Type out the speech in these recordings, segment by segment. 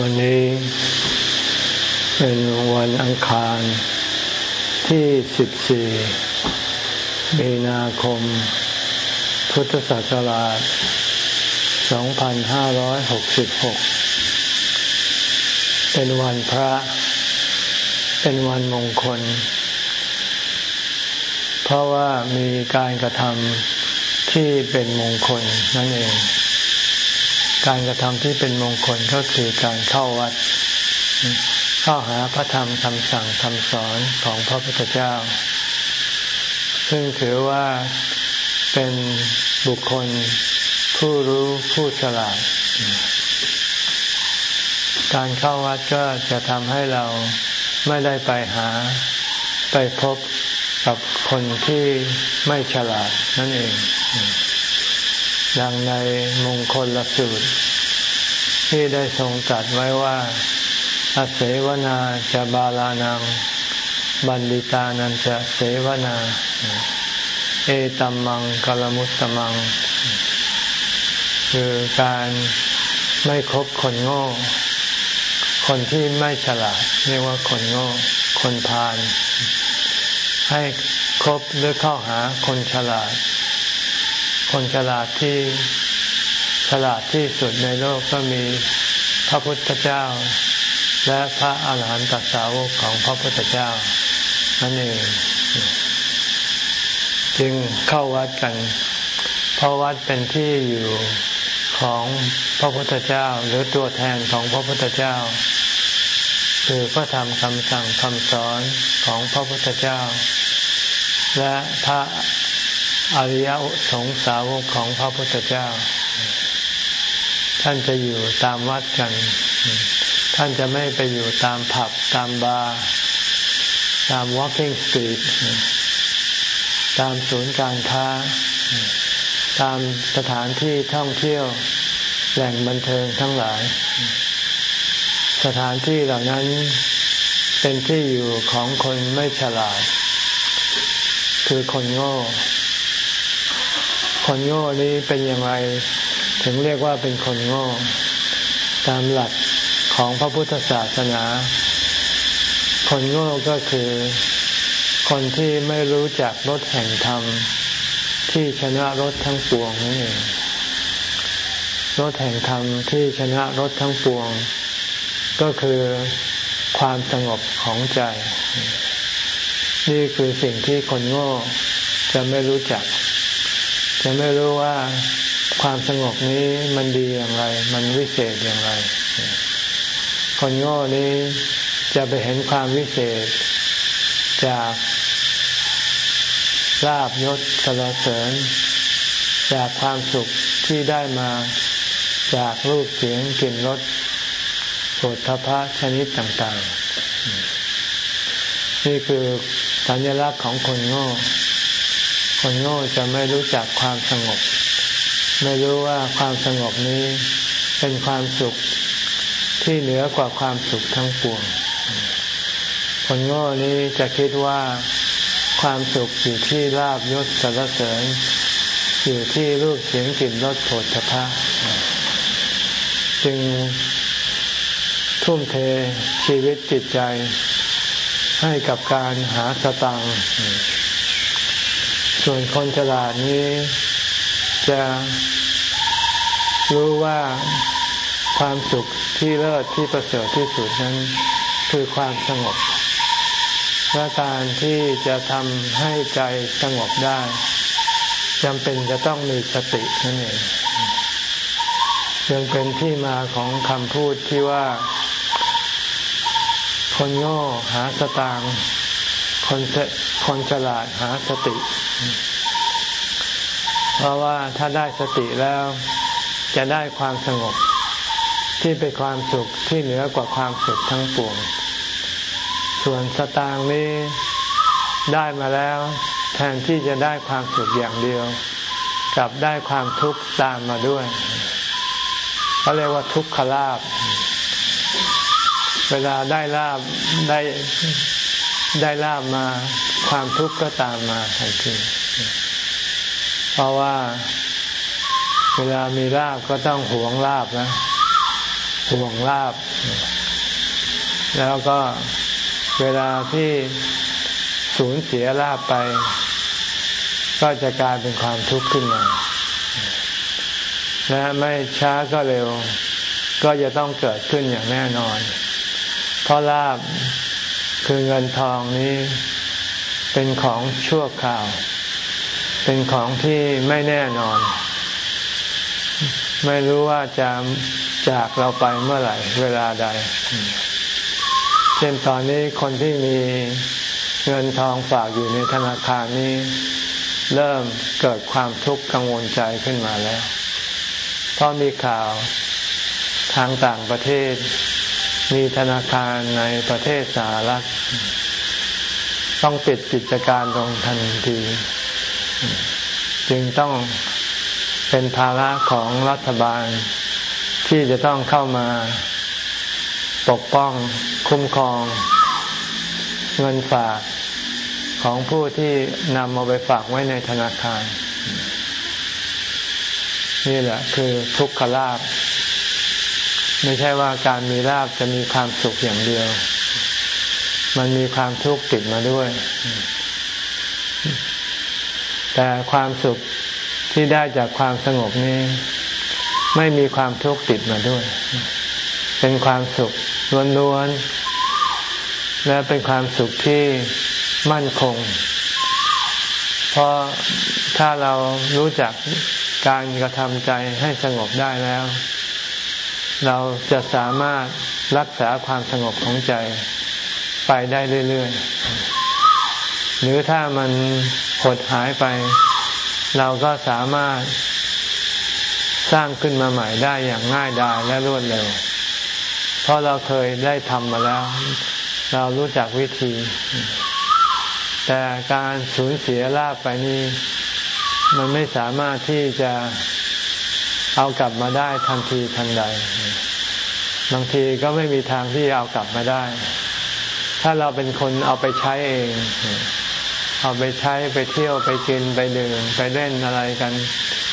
วันนี้เป็นวันอังคารที่ 14 มีนาคม พุทธศักราช 2566 เป็นวันพระ เป็นวันมงคล เพราะว่ามีการกระทำที่เป็นมงคลนั่นเอง การกระทำที่เป็นมงคลก็คือการเข้าวัด เข้าหาพระธรรมคำสั่งคำสอนของพระพุทธเจ้า ซึ่งถือว่าเป็นบุคคลผู้รู้ผู้ฉลาด การเข้าวัดก็จะทำให้เราไม่ได้ไปหาไปพบกับคนที่ไม่ฉลาดนั่นเอง ดังในมงคลลสูตร ที่ได้ทรงตรัสไว้ว่าอาเสวนาจะบาลานัง บันดิตานันจะเสวนา เอตัมมังกลมุตตมัง คือการไม่คบคนโง่ คนที่ไม่ฉลาดเรียกว่าคนโง่ คนพาลให้คบหรือเข้าหาคนฉลาด คนฉลาดที่ฉลาดที่สุดในโลกก็มีพระพุทธเจ้า และพระอาหารหันตสาวกของพระพุทธเจ้านั่นเองจึงเข้าวัดกัน เพราะวัดเป็นที่อยู่ของพระพุทธเจ้าหรือตัวแทนของพระพุทธเจ้า คือพระธรรมคำสั่งคำสอนของพระพุทธเจ้า และพระ อริยสงสาวกของพระพุทธเจ้า ท่านจะอยู่ตามวัดกัน ท่านจะไม่ไปอยู่ตามผับตามบาร์ตาม walking street ตามศูนย์การค้า ตามสถานที่ท่องเที่ยวแหล่งบันเทิงทั้งหลาย สถานที่เหล่านั้นเป็นที่อยู่ของคนไม่ฉลาด คือคนโง่ คนโง่นี้เป็นอย่างไรถึงเรียกว่าเป็นคนโง่ ตามหลักของพระพุทธศาสนา คนโง่ก็คือ คนที่ไม่รู้จักรถแห่งธรรม ที่ชนะรถทั้งปวงนั่นเองรถแห่งธรรมที่ชนะรถทั้งปวง ก็คือความสงบของใจ นี่คือสิ่งที่คนโง่จะไม่รู้จัก จะไม่รู้ว่าความสงบนี้มันดีอย่างไร มันวิเศษอย่างไร คนโง่นี้จะไปเห็นความวิเศษจากลาบยศสรเสริญ จากความสุขที่ได้มาจากรูปเสียงกลิ่นรสโสทพะชนิดต่าง ๆ นี่คือสัญลักษณ์ของคนโง่ คนโง่จะไม่รู้จักความสงบ ไม่รู้ว่าความสงบนี้เป็นความสุขที่เหนือกว่าความสุขทั้งปวง คนโง่นี้จะคิดว่าความสุขอยู่ที่ลาบยศสรรเสริญ อยู่ที่รูปเสียงกลิ่นรสโผฏฐพะจึงทุ่มเทชีวิตจิตใจให้กับการหาสตังค์ ส่วนคนฉลาดนี้จะรู้ว่าความสุขที่เลิศที่ประเสริฐที่สุดนั้นคือความสงบและการที่จะทำให้ใจสงบได้จำเป็นจะต้องมีสตินั่นเองยังเป็นที่มาของคำพูดที่ว่า คนโง่หาสตางคนคนฉลาดหาสติ เพราะว่าถ้าได้สติแล้ว จะได้ความสงบ ที่เป็นความสุขที่เหนือกว่าความสุขทั้งปวง ส่วนสตางนี้ได้มาแล้ว แทนที่จะได้ความสุขอย่างเดียว กลับได้ความทุกข์ตามมาด้วยเขาเรียกว่าทุกขลาบ เวลาได้ลาบได้ ได้ลาบมาความทุกข์ก็ตามมาทันทีเพราะว่าเวลามีลาบก็ต้องหวงลาบนะห่วงลาบ แล้วก็เวลาที่สูญเสียลาบไป ก็จะกลายเป็นความทุกข์ขึ้นมาและไม่ช้าก็เร็ว ก็จะต้องเกิดขึ้นอย่างแน่นอน เพราะลาบ คือเงินทองนี้เป็นของชั่วคราว เป็นของที่ไม่แน่นอน ไม่รู้ว่าจะจากเราไปเมื่อไหร่ เวลาใด เช่นตอนนี้คนที่มีเงินทองฝากอยู่ในธนาคารนี้ เริ่มเกิดความทุกข์กังวลใจขึ้นมาแล้ว เพราะมีข่าวทางต่างประเทศ มีธนาคารในประเทศสหรัฐ ต้องปิดกิจการลงทันที จึงต้องเป็นภาระของรัฐบาล ที่จะต้องเข้ามาปกป้องคุ้มครอง เงินฝากของผู้ที่นำมาไปฝากไว้ในธนาคาร นี่แหละคือทุกขลาบ ไม่ใช่ว่าการมีลาบจะมีความสุขอย่างเดียว มันมีความทุกข์ติดมาด้วย แต่ความสุขที่ได้จากความสงบนี้ ไม่มีความทุกข์ติดมาด้วย เป็นความสุขล้วนๆ และเป็นความสุขที่มั่นคง เพราะถ้าเรารู้จักการกระทำใจให้สงบได้แล้ว เราจะสามารถรักษาความสงบของใจไปได้เรื่อยๆ หรือถ้ามันหดหายไป เราก็สามารถสร้างขึ้นมาใหม่ได้อย่างง่ายดายและรวดเร็ว เพราะเราเคยได้ทำมาแล้ว เรารู้จักวิธี แต่การสูญเสียลาบไปนี้ มันไม่สามารถที่จะ เอากลับมาได้ทันทีทันใด บางทีก็ไม่มีทางที่เอากลับมาได้ ถ้าเราเป็นคนเอาไปใช้เอง เอาไปใช้ไปเที่ยวไปกินไปดื่มไปเล่นอะไรกัน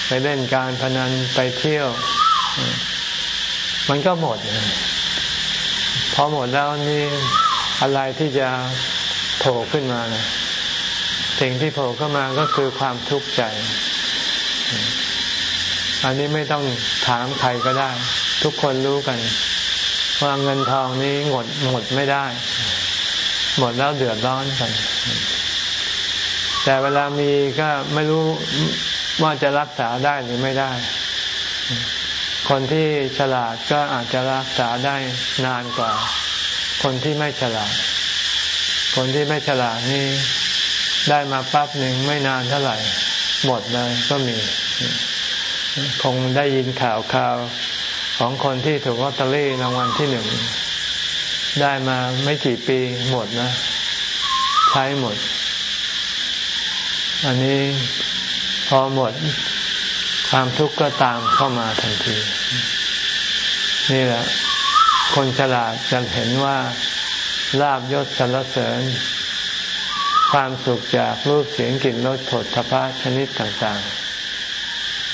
ไปเล่นการพนันไปเที่ยว มันก็หมดพอหมดแล้วนี่อะไรที่จะโผล่ขึ้นมานะสิ่งที่โผล่เข้ามาก็คือความทุกข์ใจ อันนี้ไม่ต้องถามใครก็ได้ ทุกคนรู้กัน ว่าเงินทองนี้หมดหมดไม่ได้ หมดแล้วเดือดร้อนกัน แต่เวลามีก็ไม่รู้ว่าจะรักษาได้หรือไม่ได้ คนที่ฉลาดก็อาจจะรักษาได้นานกว่า คนที่ไม่ฉลาด คนที่ไม่ฉลาดนี่ได้มาปั๊บหนึ่งไม่นานเท่าไหร่ หมดเลยก็มี คงได้ยินข่าวข่าวของคนที่ถูกลอตเตอรี่รางวัลที่หนึ่ง ได้มาไม่กี่ปีหมดนะ ใช้หมด อันนี้พอหมดความทุกข์ก็ตามเข้ามาทันที นี่แหละ คนฉลาดจะเห็นว่าลาบยศสรรเสริญ ความสุขจากรูปเสียงกลิ่นรสผลทพะชนิดต่างๆ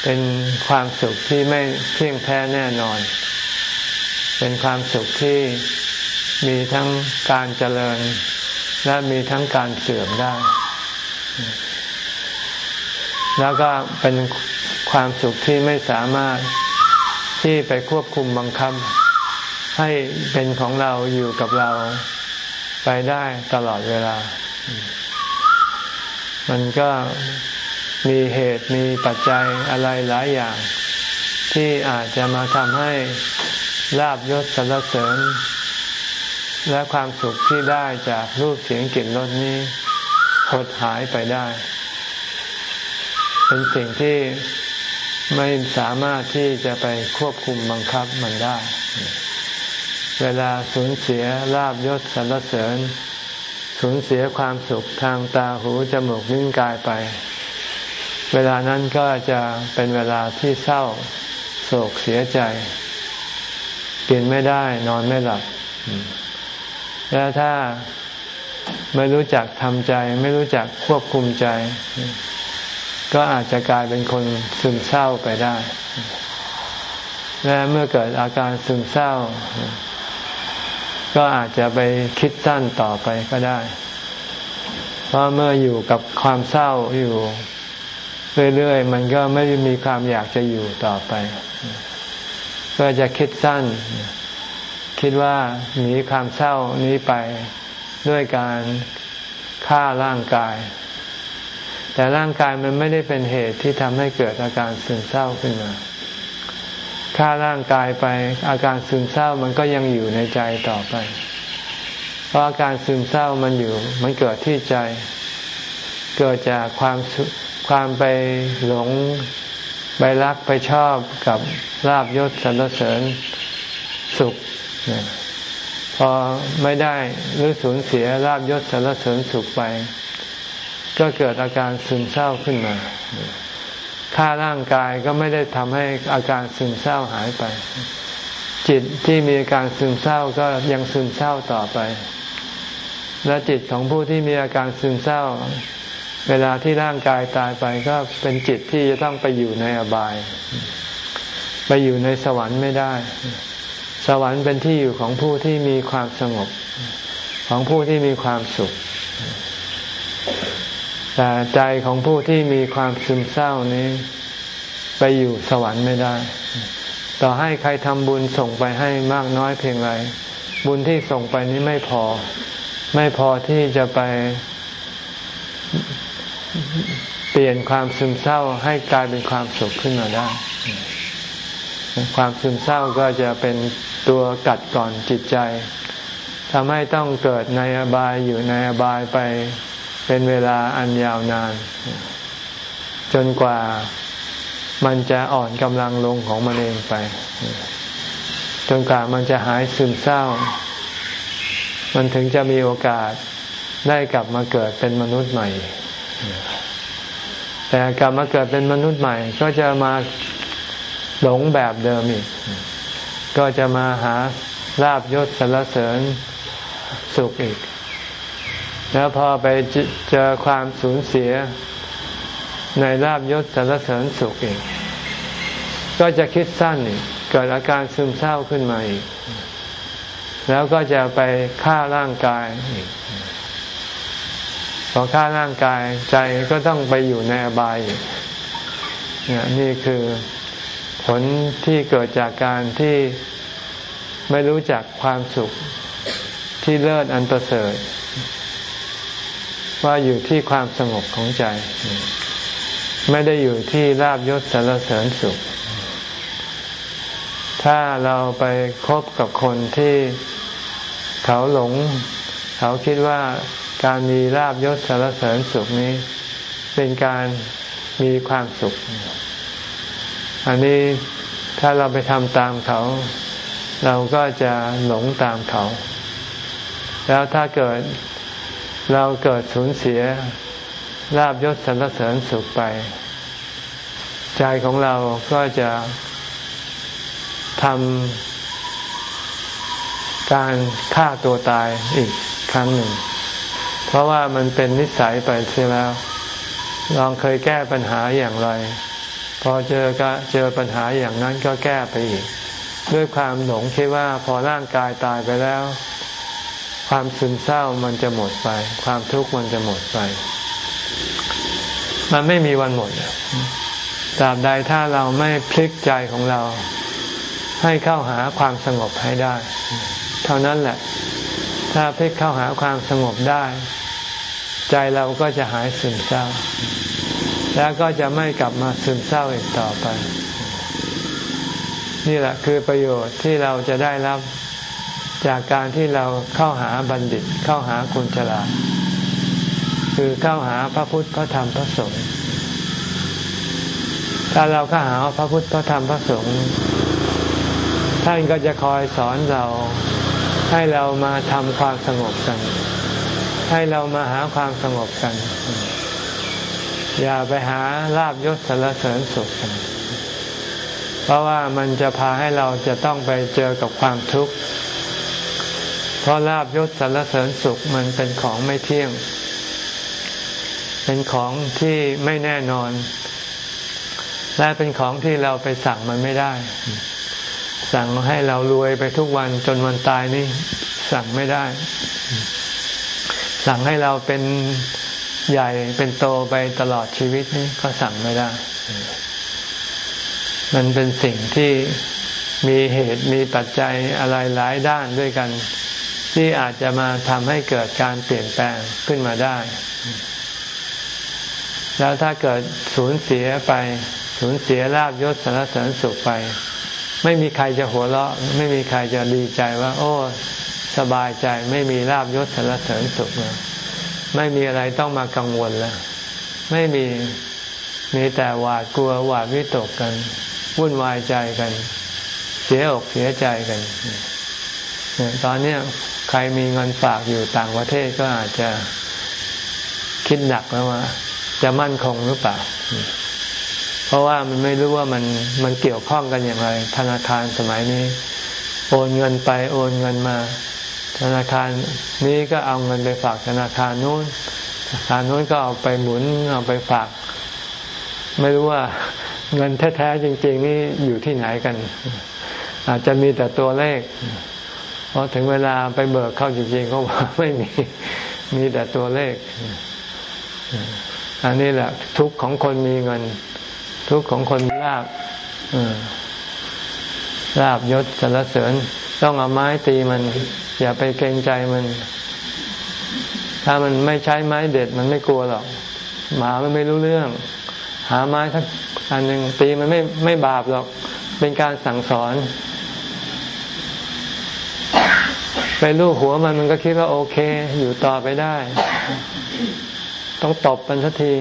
เป็นความสุขที่ไม่เที่ยงแท้แน่นอน เป็นความสุขที่มีทั้งการเจริญ และมีทั้งการเสื่อมได้ แล้วก็เป็นความสุขที่ไม่สามารถที่ไปควบคุมบังคับ ให้เป็นของเราอยู่กับเราไปได้ตลอดเวลา มันก็ มีเหตุมีปัจจัยอะไรหลายอย่าง ที่อาจจะมาทำให้ลาบยศสรรเสริญ และความสุขที่ได้จากรูปเสียงกลิ่นรสนี้หดหายไปได้ เป็นสิ่งที่ไม่สามารถที่จะไปควบคุมบังคับมันได้ เวลาสูญเสียลาบยศสรรเสริญ สูญเสียความสุขทางตาหูจมูกลิ้นกายไป เวลานั้นก็จะเป็นเวลาที่เศร้าโศกเสียใจ กินไม่ได้นอนไม่หลับ แล้วถ้าไม่รู้จักทำใจ ไม่รู้จักควบคุมใจ ก็อาจจะกลายเป็นคนซึมเศร้าไปได้ และเมื่อเกิดอาการซึมเศร้า ก็อาจจะไปคิดสั้นต่อไปก็ได้ เพราะเมื่ออยู่กับความเศร้าอยู่ เรื่อยๆ มันก็ไม่มีความอยากจะอยู่ต่อไป ก็จะคิดสั้น คิดว่าหนีความเศร้านี้ไปด้วยการฆ่าร่างกาย แต่ร่างกายมันไม่ได้เป็นเหตุที่ทำให้เกิดอาการซึมเศร้าขึ้นมาฆ่าร่างกายไป อาการซึมเศร้ามันก็ยังอยู่ในใจต่อไป เพราะอาการซึมเศร้ามันอยู่ มันเกิดที่ใจ เกิดจากความ ความไปหลงไปรักไปชอบกับลาบยศสรรเสริญสุข พอไม่ได้หรือสูญเสียลาบยศสรรเสริญสุขไป ก็เกิดอาการซึมเศร้าขึ้นมาฆ่าร่างกายก็ไม่ได้ทำให้อาการซึมเศร้าหายไป จิตที่มีอาการซึมเศร้าก็ยังซึมเศร้าต่อไป และจิตของผู้ที่มีอาการซึมเศร้า เวลาที่ร่างกายตายไปก็เป็นจิตที่จะต้องไปอยู่ในอบาย ไปอยู่ในสวรรค์ไม่ได้ สวรรค์เป็นที่อยู่ของผู้ที่มีความสงบ ของผู้ที่มีความสุข แต่ใจของผู้ที่มีความซึมเศร้านี้ ไปอยู่สวรรค์ไม่ได้ ต่อให้ใครทำบุญส่งไปให้มากน้อยเพียงไร บุญที่ส่งไปนี้ไม่พอ ไม่พอที่จะไป เปลี่ยนความซึมเศร้าให้กลายเป็นความสุขขึ้นมาได้ ความซึมเศร้าก็จะเป็นตัวกัดก่อนจิตใจทำให้ต้องเกิดในอบายอยู่ในอบายไปเป็นเวลาอันยาวนาน จนกว่ามันจะอ่อนกำลังลงของมันเองไป จนกว่ามันจะหายซึมเศร้า มันถึงจะมีโอกาสได้กลับมาเกิดเป็นมนุษย์ใหม่ แต่กลับมาเกิดเป็นมนุษย์ใหม่ ก็จะมาหลงแบบเดิมอีก ก็จะมาหาลาบยศสรรเสริญสุขอีก แล้วพอไปเจอความสูญเสียในลาบยศสารเสริญสุขอีก ก็จะคิดสั้นอีก เกิดอาการซึมเศร้าขึ้นมาอีก แล้วก็จะไปฆ่าร่างกายอีก พอฆ่าร่างกายใจก็ต้องไปอยู่ในอบายเนี่ยนี่คือผลที่เกิดจากการที่ไม่รู้จักความสุขที่เลิศอันประเสริฐ ว่าอยู่ที่ความสงบของใจ ไม่ได้อยู่ที่ลาบยศสารเสริญสุข ถ้าเราไปคบกับคนที่เขาหลง เขาคิดว่า การมีลาบยศสารเสริญสุขนี้ เป็นการมีความสุข อันนี้ถ้าเราไปทำตามเขา เราก็จะหลงตามเขา แล้วถ้าเกิดเราเกิดสูญเสียลาบยศสรรเสริญสุขไป ใจของเราก็จะทำการฆ่าตัวตายอีกครั้งหนึ่ง เพราะว่ามันเป็นนิสัยไปเสียแล้ว ลองเคยแก้ปัญหาอย่างไร พอเจอก็เจอปัญหาอย่างนั้นก็แก้ไปอีก ด้วยความหลงคิดว่าพอร่างกายตายไปแล้ว ความซึมเศร้ามันจะหมดไป ความทุกข์มันจะหมดไป มันไม่มีวันหมดตราบใดถ้าเราไม่พลิกใจของเรา ให้เข้าหาความสงบให้ได้ เท่านั้นแหละ ถ้าพลิกเข้าหาความสงบได้ ใจเราก็จะหายซึมเศร้า แล้วก็จะไม่กลับมาซึมเศร้าอีกต่อไป นี่แหละคือประโยชน์ที่เราจะได้รับจากการที่เราเข้าหาบัณฑิตเข้าหาคนฉลาดคือเข้าหาพระพุทธพระธรรมพระสงฆ์ถ้าเราเข้าหาพระพุทธพระธรรมพระสงฆ์ท่านก็จะคอยสอนเรา ให้เรามาทำความสงบกัน ให้เรามาหาความสงบกัน อย่าไปหาลาบยศสารเสริญสุขกัน เพราะว่ามันจะพาให้เราจะต้องไปเจอกับความทุกข์ เพราะลาบยศสรรเสริญสุขมันเป็นของไม่เที่ยง เป็นของที่ไม่แน่นอน และเป็นของที่เราไปสั่งมันไม่ได้ สั่งให้เรารวยไปทุกวันจนวันตายนี่สั่งไม่ได้ สั่งให้เราเป็นใหญ่เป็นโตไปตลอดชีวิตนี่ก็สั่งไม่ได้ มันเป็นสิ่งที่มีเหตุมีปัจจัยอะไรหลายด้านด้วยกัน ที่อาจจะมาทำให้เกิดการเปลี่ยนแปลงขึ้นมาได้ แล้วถ้าเกิดสูญเสียไป สูญเสียลาบยศสารเสริญสุขไป ไม่มีใครจะหัวเราะ ไม่มีใครจะดีใจว่า โอ้ สบายใจไม่มีลาบยศสารเสริญสุขแล้วไม่มีอะไรต้องมากังวลแล้ว ไม่มีมีแต่หวาดกลัวหวาดวิตกกัน วุ่นวายใจกัน เสียอกเสียใจกัน ตอนนี้ใครมีเงินฝากอยู่ต่างประเทศก็อาจจะคิดหนักแล้วว่า จะมั่นคงหรือเปล่า เพราะว่ามันไม่รู้ว่ามันมันเกี่ยวข้องกันอย่างไร ธนาคารสมัยนี้ โอนเงินไปโอนเงินมา ธนาคารนี้ก็เอาเงินไปฝากธนาคารนู้นธนาคารนู้นก็เอาไปหมุนเอาไปฝาก ไม่รู้ว่าเงินแท้ๆจริง ๆ นี่อยู่ที่ไหนกัน อาจจะมีแต่ตัวเลขพอถึงเวลาไปเบิกเข้าจริงๆเขาบอกไม่มีมีแต่ตัวเลข อันนี้แหละทุกข์ของคนมีเงิน ทุกข์ของคนลาบลาบยศสรรเสริญ ต้องเอาไม้ตีมัน อย่าไปเกรงใจมัน ถ้ามันไม่ใช้ไม้เด็ดมันไม่กลัวหรอกหมามันไม่รู้เรื่อง หาไม้สักอันหนึ่งตีมันไม่ไม่บาปหรอก เป็นการสั่งสอนไปลูกหัวมันมันก็คิดว่าโอเค อยู่ต่อไปได้ ต้องตบมันสักที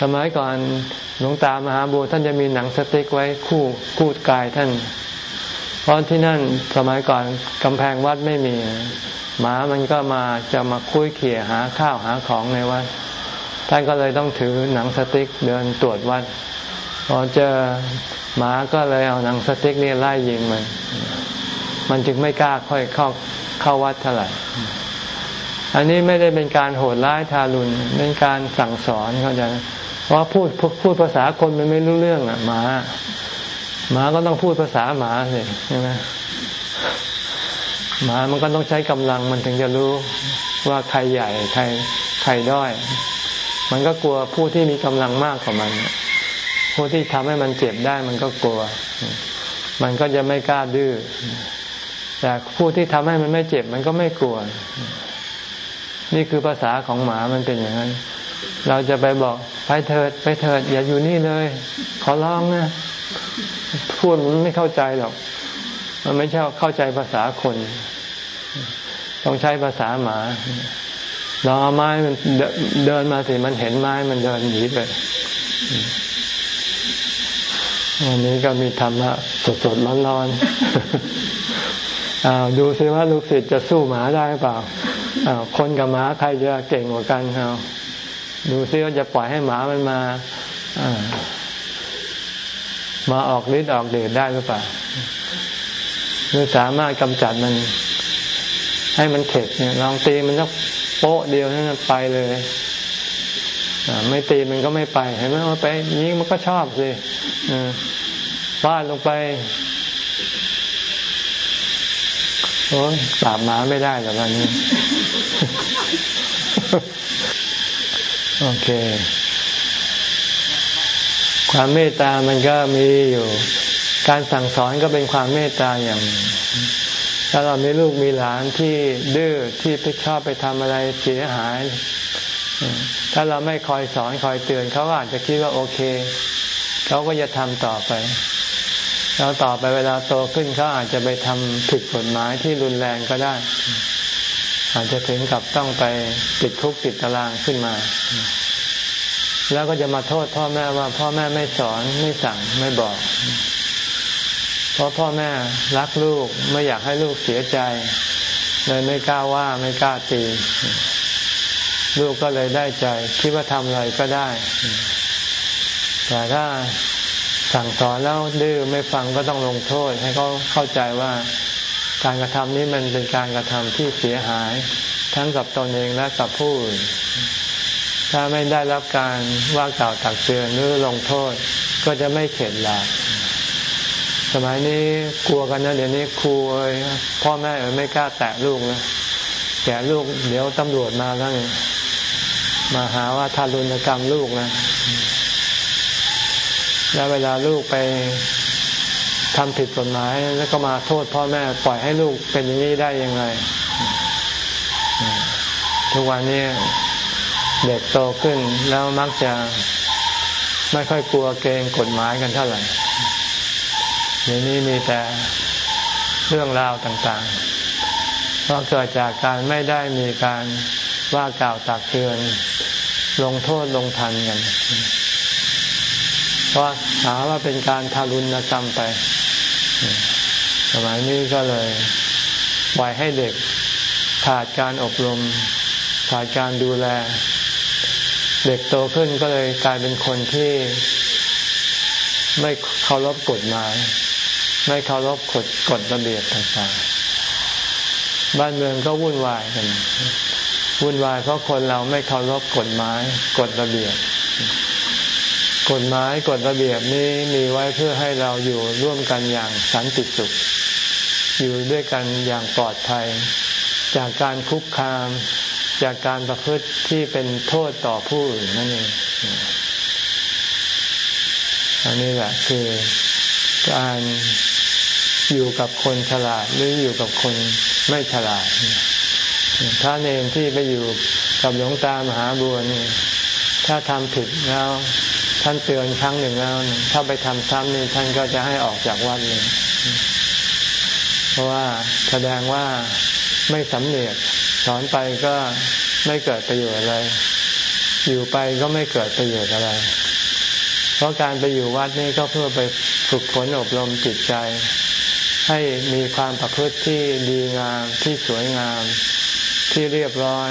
สมัยก่อนหลวงตามหาบัวท่านจะมีหนังสติ๊กไว้คู่คู่กายท่าน เพราะที่นั่นสมัยก่อนกำแพงวัดไม่มี หมามันก็มาจะมาคุยเขี่ยหาข้าวหาของในวัด ท่านก็เลยต้องถือหนังสติ๊กเดินตรวจวัด พอเจอหมาก็เลยเอาหนังสติ๊กนี่ไล่ยิงมัน มันจึงไม่กล้าค่อยเข้าเข้าวัดเท่าไหร่อันนี้ไม่ได้เป็นการโหดร้ายทารุณเป็นการสั่งสอนเขาจะ เพราะพูดพูดภาษาคนมันไม่รู้เรื่องอะหมาหมาก็ต้องพูดภาษาหมาสิใช่ไหมหมามันก็ต้องใช้กำลังมันถึงจะรู้ว่าใครใหญ่ใครใครด้อย มันก็กลัวผู้ที่มีกำลังมากกว่ามัน ผู้ที่ทำให้มันเจ็บได้มันก็กลัว มันก็จะไม่กล้าดื้อแต่ผู้ที่ทำให้มันไม่เจ็บมันก็ไม่กลัว นี่คือภาษาของหมามันเป็นอย่างนั้น เราจะไปบอกไปเถิดไปเถิด อย่าอยู่นี่เลย ขอร้องนะ พูดมันไม่เข้าใจหรอก มันไม่ใช่เข้าใจภาษาคน ต้องใช้ภาษาหมาลองเอาไม้มันเดินมาสิมันเห็นไม้มันเดินหนีไปวันนี้ก็มีธรรมะสดๆร้อนๆอ้าวดูซิว่าลูกศิษย์จะสู้หมาได้เปล่าอ้าวคนกับหมาใครจะเก่งกว่ากันเอา ดูซิว่าจะปล่อยให้หมามันมาอมาออกฤทธิ์ออกเดชได้หรือเปล่าหรือสามารถกำจัดมัน ให้มันเข็ดเนี่ยลองตีมันสักโป๊ะเดียวนั่นไปเลยไม่ตีมันก็ไม่ไป เห็นไหมว่าไปยิงมันก็ชอบสิฟาดลงไปโอ้ยปราบหมาไม่ได้หรอกวันนี้ โอเค ความเมตตามันก็มีอยู่ การสั่งสอนก็เป็นความเมตตาอย่าง ถ้าเรามีลูกมีหลานที่ดื้อที่ไปชอบไปทำอะไรเสียหาย ถ้าเราไม่คอยสอนคอยเตือนเขาอาจจะคิดว่าโอเค เขาก็จะทำต่อไปแล้วต่อไปเวลาโตขึ้นเขาอาจจะไปทำผิดกฎหมายที่รุนแรงก็ได้ อาจจะถึงกับต้องไปติดคุกติดตารางขึ้นมา แล้วก็จะมาโทษพ่อแม่ว่าพ่อแม่ไม่สอนไม่สั่งไม่บอก เพราะพ่อแม่รักลูกไม่อยากให้ลูกเสียใจ เลยไม่กล้าว่าไม่กล้าตีลูกก็เลยได้ใจ คิดว่าทำอะไรก็ได้ แต่ถ้าสั่งสอนแล้วดื้อไม่ฟังก็ต้องลงโทษ ให้เขาเข้าใจว่า การกระทำนี้มันเป็นการกระทำที่เสียหาย ทั้งกับตนเองและกับผู้อื่น ถ้าไม่ได้รับการว่ากล่าวตักเตือนหรือลงโทษ ก็จะไม่เข็ดหลาบสมัยนี้กลัวกันนะเดี๋ยวนี้ครูพ่อแม่ไม่กล้าแตะลูกนะแกลูกเดี๋ยวตำรวจมาแล้วมาหาว่าทารุณกรรมลูกนะแล้วเวลาลูกไป ทำผิดกฎหมายแล้วก็มาโทษพ่อแม่ปล่อยให้ลูกเป็นอย่างนี้ได้ยังไง ทุกวันนี้เด็กโตขึ้นแล้วมักจะไม่ค่อยกลัวเกรงกฎหมายกันเท่าไหร่เดี๋ยวนี้มีแต่เรื่องราวต่างๆเพราะเกิดจากการไม่ได้มีการว่ากล่าวตักเตือน ลงโทษลงทันกัน เพราะหาว่าเป็นการทารุณกรรมไป สมัยนี้ก็เลยปล่อยให้เด็กขาดการอบรมขาดการดูแล เด็กโตขึ้นก็เลยกลายเป็นคนที่ไม่เคารพกฎหมาย ไม่เคารพกฎกฎระเบียบต่างๆ บ้านเมืองก็วุ่นวายกัน วุ่นวายเพราะคนเราไม่เคารพกฎหมายกฎระเบียบ กฎหมายกฎระเบียบนี้มีไว้เพื่อให้เราอยู่ร่วมกันอย่างสันติสุข อยู่ด้วยกันอย่างปลอดภัย จากการคุกคาม จากการประพฤติที่เป็นโทษต่อผู้อื่นนั่นเองอันนี้แหละคือการอยู่กับคนฉลาดหรืออยู่กับคนไม่ฉลาดถ้าเนนที่ไปอยู่กับหลวงตามหาบัวนี่ถ้าทำผิดแล้ว ท่านเตือนครั้งหนึ่งแล้วถ้าไปทำซ้ำนี่ท่านก็จะให้ออกจากวัดเลย เพราะว่าแสดงว่าไม่สำเนียกสอนไปก็ไม่เกิดประโยชน์อะไร อยู่ไปก็ไม่เกิดประโยชน์อะไร เพราะการไปอยู่วัดนี่ก็เพื่อไปฝึกฝนอบรมจิตใจ ให้มีความประพฤติที่ดีงามที่สวยงาม ที่เรียบร้อย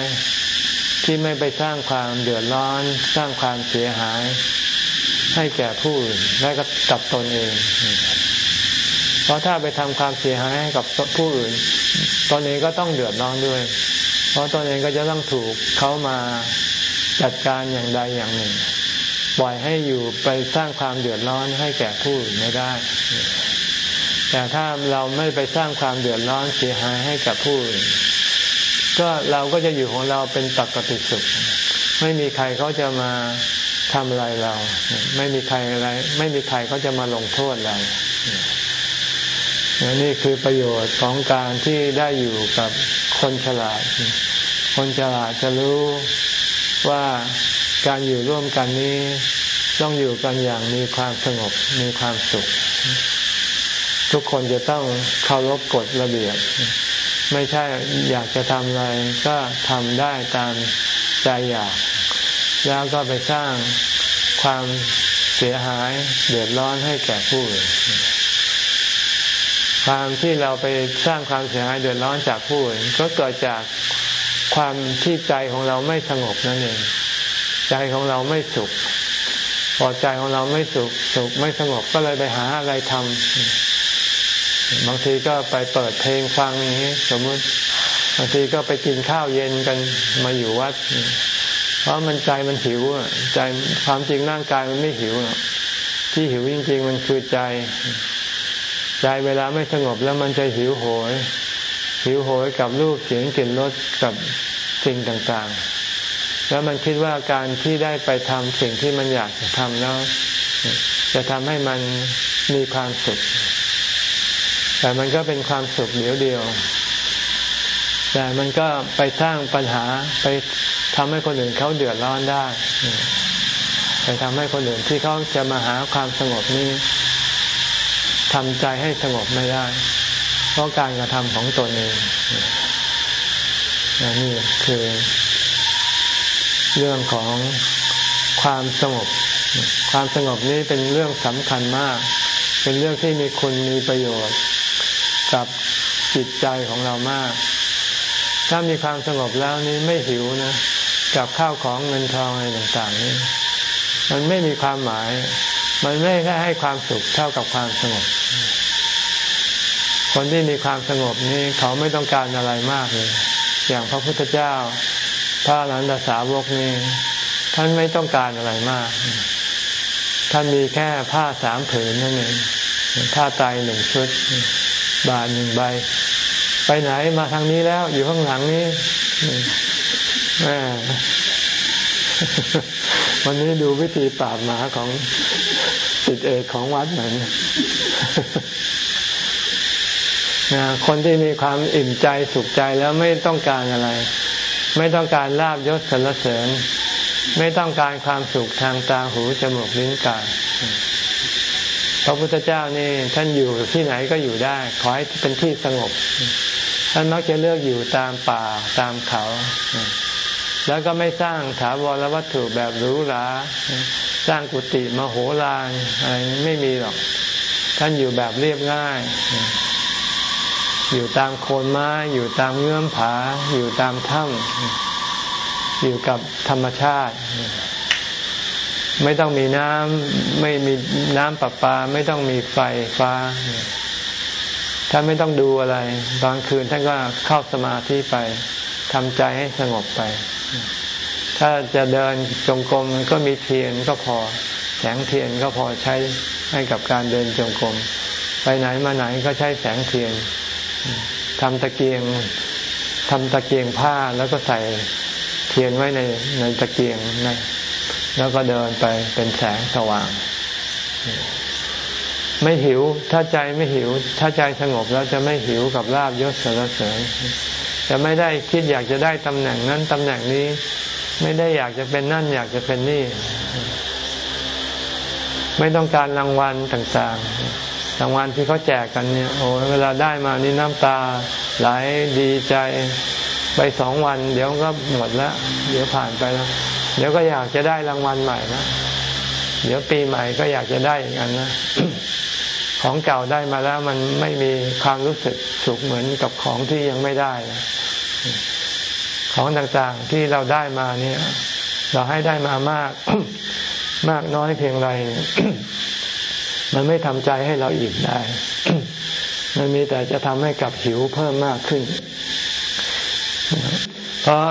ที่ไม่ไปสร้างความเดือดร้อน สร้างความเสียหาย ให้แก่ผู้อื่นและกับตนเอง เพราะถ้าไปทำความเสียหายให้กับผู้อื่น ตนเองก็ต้องเดือดร้อนด้วย เพราะตนเองก็จะต้องถูกเขามาจัดการอย่างใดอย่างหนึ่ง ปล่อยให้อยู่ไปสร้างความเดือดร้อนให้แก่ผู้อื่นไม่ได้ แต่ถ้าเราไม่ไปสร้างความเดือดร้อนเสียหายให้กับผู้อื่นก็เราก็จะอยู่ของเราเป็นปกติสุข ไม่มีใครเขาจะมา ทำอะไรเรา ไม่มีใครอะไร ไม่มีใครเขาจะมาลงโทษเรานี่คือประโยชน์ของการที่ได้อยู่กับคนฉลาด คนฉลาดจะรู้ว่าการอยู่ร่วมกันนี้ต้องอยู่กันอย่างมีความสงบมีความสุข ทุกคนจะต้องเคารพกฎระเบียบ ไม่ใช่อยากจะทำอะไรก็ทำได้ตามใจอยาก แล้วก็ไปสร้างความเสียหายเดือดร้อนให้แก่ผู้อื่นความที่เราไปสร้างความเสียหายเดือดร้อนจากผู้อื่นก็เกิดจากความที่ใจของเราไม่สงบนั่นเอง ใจของเราไม่สุข พอใจของเราไม่สุขสุขไม่สงบก็เลยไปหาอะไรทำบางทีก็ไปเปิดเพลงฟังนี้สมมติบางทีก็ไปกินข้าวเย็นกันมาอยู่วัด เพราะมันใจมันหิวใจความจริงร่างกายมันไม่หิวที่หิวจริงๆมันคือใจ ใจเวลาไม่สงบแล้วมันจะหิวโหย หิวโหยกับรูปเสียงกลิ่นรสกับสิ่งต่างๆ แล้วมันคิดว่าการที่ได้ไปทำสิ่งที่มันอยากจะทำแล้ว จะทำให้มันมีความสุข แต่มันก็เป็นความสุขเดียวเดียว แต่มันก็ไปสร้างปัญหาไป ทำให้คนอื่นเขาเดือดร้อนได้ไปทำให้คนอื่นที่เขาจะมาหาความสงบนี้ทำใจให้สงบไม่ได้ เพราะการกระทำของตนเองนี่คือ เรื่องของความสงบ ความสงบนี้เป็นเรื่องสำคัญมาก เป็นเรื่องที่มีคุณมีประโยชน์กับจิตใจของเรามาก ถ้ามีความสงบแล้วนี้ไม่หิวนะ กับข้าวของเงินทองอะไรต่างๆนี่มันไม่มีความหมาย มันไม่ได้ให้ความสุขเท่ากับความสงบ คนที่มีความสงบนี้เขาไม่ต้องการอะไรมากเลย อย่างพระพุทธเจ้า พระอรหันตสาวกนี้ ท่านไม่ต้องการอะไรมาก ท่านมีแค่ผ้าสามผืนนั่นเองผ้าไตหนึ่งชุด บาทหนึ่งใบ ไปไหนมาทางนี้แล้วอยู่ข้างหลังนี้ วันนี้ดูวิธีปราบหมาของสิทธิเอกของวัดหน่อยนคนที่มีความอิ่มใจสุขใจแล้วไม่ต้องการอะไร ไม่ต้องการลาบยศสรรเสริญ ไม่ต้องการความสุขทางตาหูจมูกลิ้นกายพระพุทธเจ้านี่ท่านอยู่ที่ไหนก็อยู่ได้ ขอให้เป็นที่สงบ ท่านมักจะเลือกอยู่ตามป่าตามเขา แล้วก็ไม่สร้างถาวรวัตถุแบบหรูหราสร้างกุฏิมโหฬารอะไรไม่มีหรอก ท่านอยู่แบบเรียบง่าย อยู่ตามโคนไม้ อยู่ตามเงื่อมผา อยู่ตามถ้ำอยู่กับธรรมชาติ ไม่ต้องมีน้ำไม่มีน้ำประปา ไม่ต้องมีไฟฟ้าท่านไม่ต้องดูอะไร ตอนคืนท่านก็เข้าสมาธิไปทำใจให้สงบไป ถ้าจะเดินจงกรมก็มีเทียนก็พอ แสงเทียนก็พอใช้ให้กับการเดินจงกรม ไปไหนมาไหนก็ใช้แสงเทียนทำตะเกียงทำตะเกียงผ้าแล้วก็ใส่เทียนไว้ในในตะเกียงในแล้วก็เดินไปเป็นแสงสว่าง ไม่หิว ถ้าใจไม่หิว ถ้าใจสงบแล้วจะไม่หิวกับลาบยศสารเสริญจะไม่ได้คิดอยากจะได้ตำแหน่งนั้นตำแหน่งนี้ ไม่ได้อยากจะเป็นนั่นอยากจะเป็นนี่ ไม่ต้องการรางวัลต่างๆ รางวัลที่เขาแจกกันเนี่ย โอ้เวลาได้มานี่น้ำตาไหลดีใจไปสองวัน เดี๋ยวก็หมดล้วเดี๋ยวผ่านไปแล้ว เดี๋ยวก็อยากจะได้รางวัลใหม่นะเดี๋ยวปีใหม่ก็อยากจะได้อย่างนั้นนะของเก่าได้มาแล้วมันไม่มีความรู้สึกสุขเหมือนกับของที่ยังไม่ได้นะ ของต่างๆที่เราได้มาเนี่ย เราให้ได้มามาก มากน้อยเพียงไรมันไม่ทำใจให้เราอิ่มได้ มันมีแต่จะทำให้กับหิวเพิ่มมากขึ้น เพราะ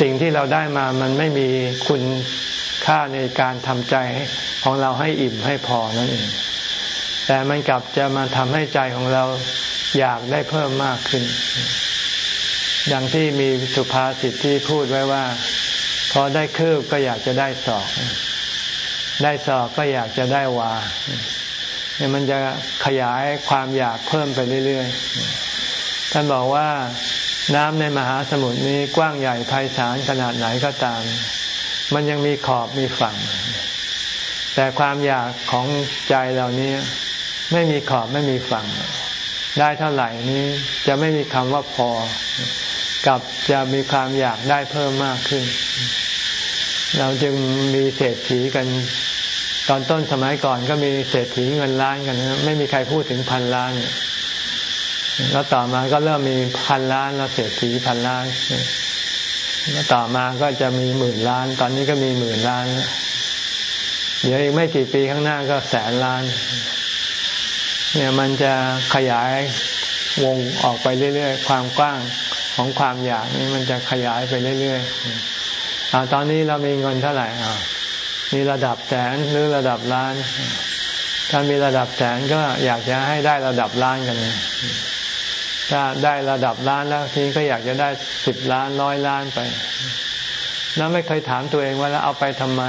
สิ่งที่เราได้มามันไม่มีคุณค่าในการทำใจของเราให้อิ่มให้พอนั่นเอง แต่มันกลับจะมาทำให้ใจของเราอยากได้เพิ่มมากขึ้น ดังที่มีสุภาษิตที่พูดไว้ว่า พอได้คืบก็อยากจะได้ศอก ได้ศอกก็อยากจะได้วาเนี่ยมันจะขยายความอยากเพิ่มไปเรื่อยๆ ท่านบอกว่าน้ำในมหาสมุทรนี้กว้างใหญ่ไพศาลขนาดไหนก็ตาม มันยังมีขอบมีฝั่ง แต่ความอยากของใจเรานี้ไม่มีขอบไม่มีฝั่ง ได้เท่าไหร่นี้จะไม่มีคำว่าพอ กับจะมีความอยากได้เพิ่มมากขึ้น เราจึงมีเศรษฐีกัน ตอนต้นสมัยก่อนก็มีเศรษฐีเงินล้านกันนะไม่มีใครพูดถึงพันล้านเนี่ยแล้วต่อมาก็เริ่มมีพันล้านแล้วเศรษฐีพันล้านแล้วต่อมาก็จะมีหมื่นล้าน ตอนนี้ก็มีหมื่นล้าน เดี๋ยวอีกไม่กี่ปีข้างหน้าก็แสนล้าน เนี่ยมันจะขยายวงออกไปเรื่อยๆ ความกว้าง ของความอยากนี่มันจะขยายไปเรื่อยๆอตอนนี้เรามีเงินเท่าไหร่อ่ามีระดับแสนหรือระดับล้าน ถ้ามีระดับแสนก็อยากจะให้ได้ระดับล้านกันถ้าได้ระดับล้านแล้วทีก็อยากจะได้สิบล้านร้อยล้านไปแล้วไม่เคยถามตัวเองว่าแล้วเอาไปทำไม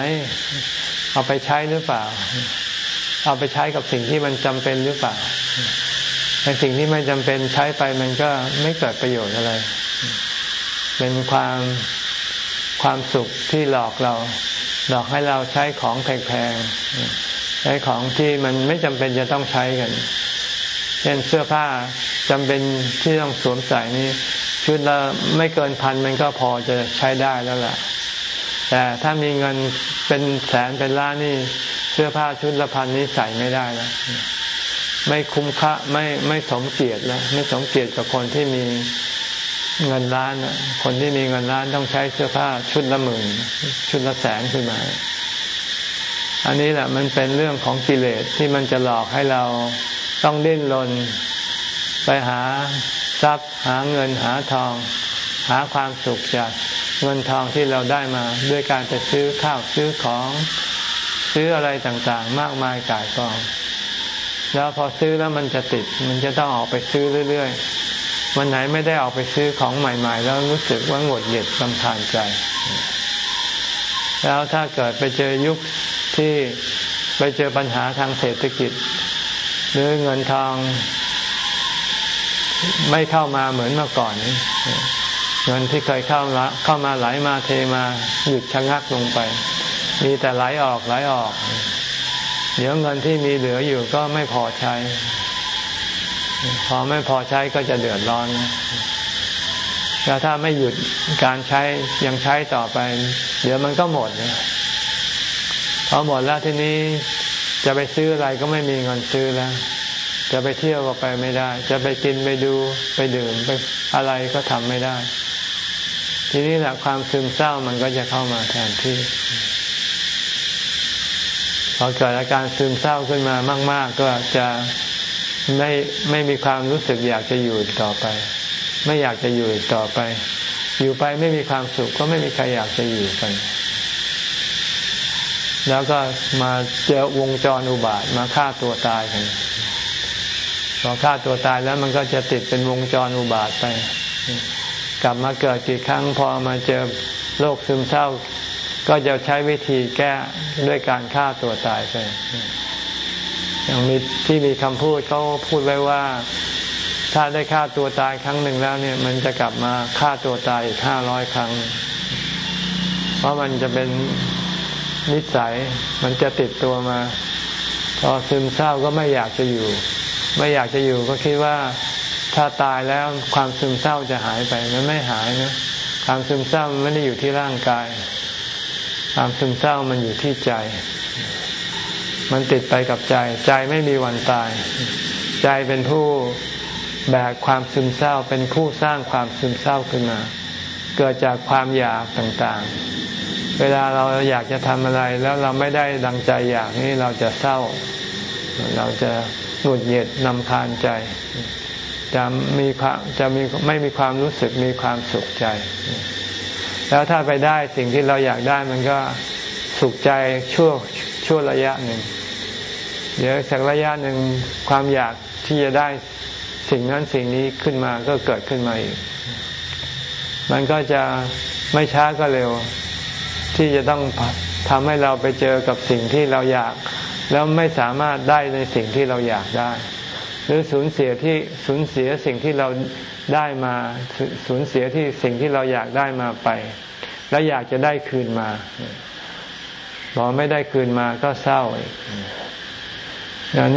เอาไปใช้หรือเปล่า เอาไปใช้กับสิ่งที่มันจำเป็นหรือเปล่า เป็นสิ่งที่ไม่จำเป็นใช้ไปมันก็ไม่เกิดประโยชน์อะไร เป็นความความสุขที่หลอกเรา หลอกให้เราใช้ของแพงๆ ใช้ของที่มันไม่จำเป็นจะต้องใช้กัน เช่นเสื้อผ้าจำเป็นที่ต้องสวมใส่นี้ชุดละไม่เกินพันมันก็พอจะใช้ได้แล้วล่ะ แต่ถ้ามีเงินเป็นแสนเป็นล้านนี่ เสื้อผ้าชุดละพันนี้ใส่ไม่ได้แล้ว ไม่คุ้มค่าไม่ไม่สมเกียรติแล้วไม่สมเกียรติกับคนที่มีเงินล้านคนที่มีเงินล้านต้องใช้เสื้อผ้าชุดละหมื่นชุดละแสนขึ้นมา อันนี้แหละมันเป็นเรื่องของกิเลสที่มันจะหลอกให้เราต้องดิ้นรนไปหาทรัพย์หาเงินหาทอง หาความสุขจากเงินทองที่เราได้มา ด้วยการไปซื้อข้าวซื้อของ ซื้ออะไรต่างๆ มากมายกายกอง แล้วพอซื้อแล้วมันจะติด มันจะต้องออกไปซื้อเรื่อยๆ วันไหนไม่ได้ออกไปซื้อของใหม่ ๆ แล้วรู้สึกว่าหงดเหยียดลำคาญใจ แล้วถ้าเกิดไปเจอยุคที่ไปเจอปัญหาทางเศรษฐกิจ หรือเงินทองไม่เข้ามาเหมือนเมื่อก่อน เงินที่เคยเข้ามาเข้ามาไหลมาเทมาหยุดชะงักลงไป มีแต่ไหลออกไหลออก เดี๋ยวเงินที่มีเหลืออยู่ก็ไม่พอใช้ พอไม่พอใช้ก็จะเดือดร้อนแล้วถ้าไม่หยุดการใช้ยังใช้ต่อไป เดี๋ยวมันก็หมดพอหมดแล้วทีนี้จะไปซื้ออะไรก็ไม่มีเงินซื้อแล้ว จะไปเที่ยวก็ไปไม่ได้ จะไปกินไปดูไปดื่มไปอะไรก็ทำไม่ได้ ทีนี้แหละความซึมเศร้ามันก็จะเข้ามาแทนที่ พอเกิดอาการซึมเศร้าขึ้นมามาก ๆ ก็จะไม่ไม่มีความรู้สึกอยากจะอยู่ต่อไป ไม่อยากจะอยู่ต่อไป อยู่ไปไม่มีความสุขก็ไม่มีใครอยากจะอยู่กัน แล้วก็มาเจอวงจรอุบาทมาฆ่าตัวตายกันพอฆ่าตัวตายแล้วมันก็จะติดเป็นวงจรอุบาทไป กลับมาเกิดกี่ครั้งพอมาเจอโรคซึมเศร้า ก็จะใช้วิธีแก้ด้วยการฆ่าตัวตายไปอย่างมีที่มีคำพูดเขาพูดไว้ว่า ถ้าได้ฆ่าตัวตายครั้งหนึ่งแล้วเนี่ย มันจะกลับมาฆ่าตัวตายอีกห้าร้อยครั้ง เพราะมันจะเป็นนิสัย มันจะติดตัวมา พอซึมเศร้าก็ไม่อยากจะอยู่ ไม่อยากจะอยู่ก็คิดว่าถ้าตายแล้วความซึมเศร้าจะหายไป มันไม่หายนะ ความซึมเศร้ามันไม่ได้อยู่ที่ร่างกาย ความซึมเศร้ามันอยู่ที่ใจ มันติดไปกับใจ ใจไม่มีวันตาย ใจเป็นผู้แบกความซึมเศร้า เป็นผู้สร้างความซึมเศร้าขึ้นมา เกิดจากความอยากต่างๆ เวลาเราอยากจะทำอะไรแล้วเราไม่ได้ดังใจอยากนี่เราจะเศร้า เราจะหงุดหงิดนำคาญใจ จะมีความจะมีไม่มีความรู้สึกมีความสุขใจ แล้วถ้าไปได้สิ่งที่เราอยากได้มันก็สุขใจชั่วชั่วระยะหนึ่ง เดี๋ยวสักระยะหนึ่งความอยากที่จะได้สิ่งนั้นสิ่งนี้ขึ้นมาก็เกิดขึ้นมาอีก มันก็จะไม่ช้าก็เร็ว ที่จะต้องทำให้เราไปเจอกับสิ่งที่เราอยาก แล้วไม่สามารถได้ในสิ่งที่เราอยากได้ หรือสูญเสียที่สูญเสียสิ่งที่เรา ได้มาสูญเสียที่สิ่งที่เราอยากได้มาไป แล้วอยากจะได้คืนมาพอไม่ได้คืนมาก็เศร้าอีก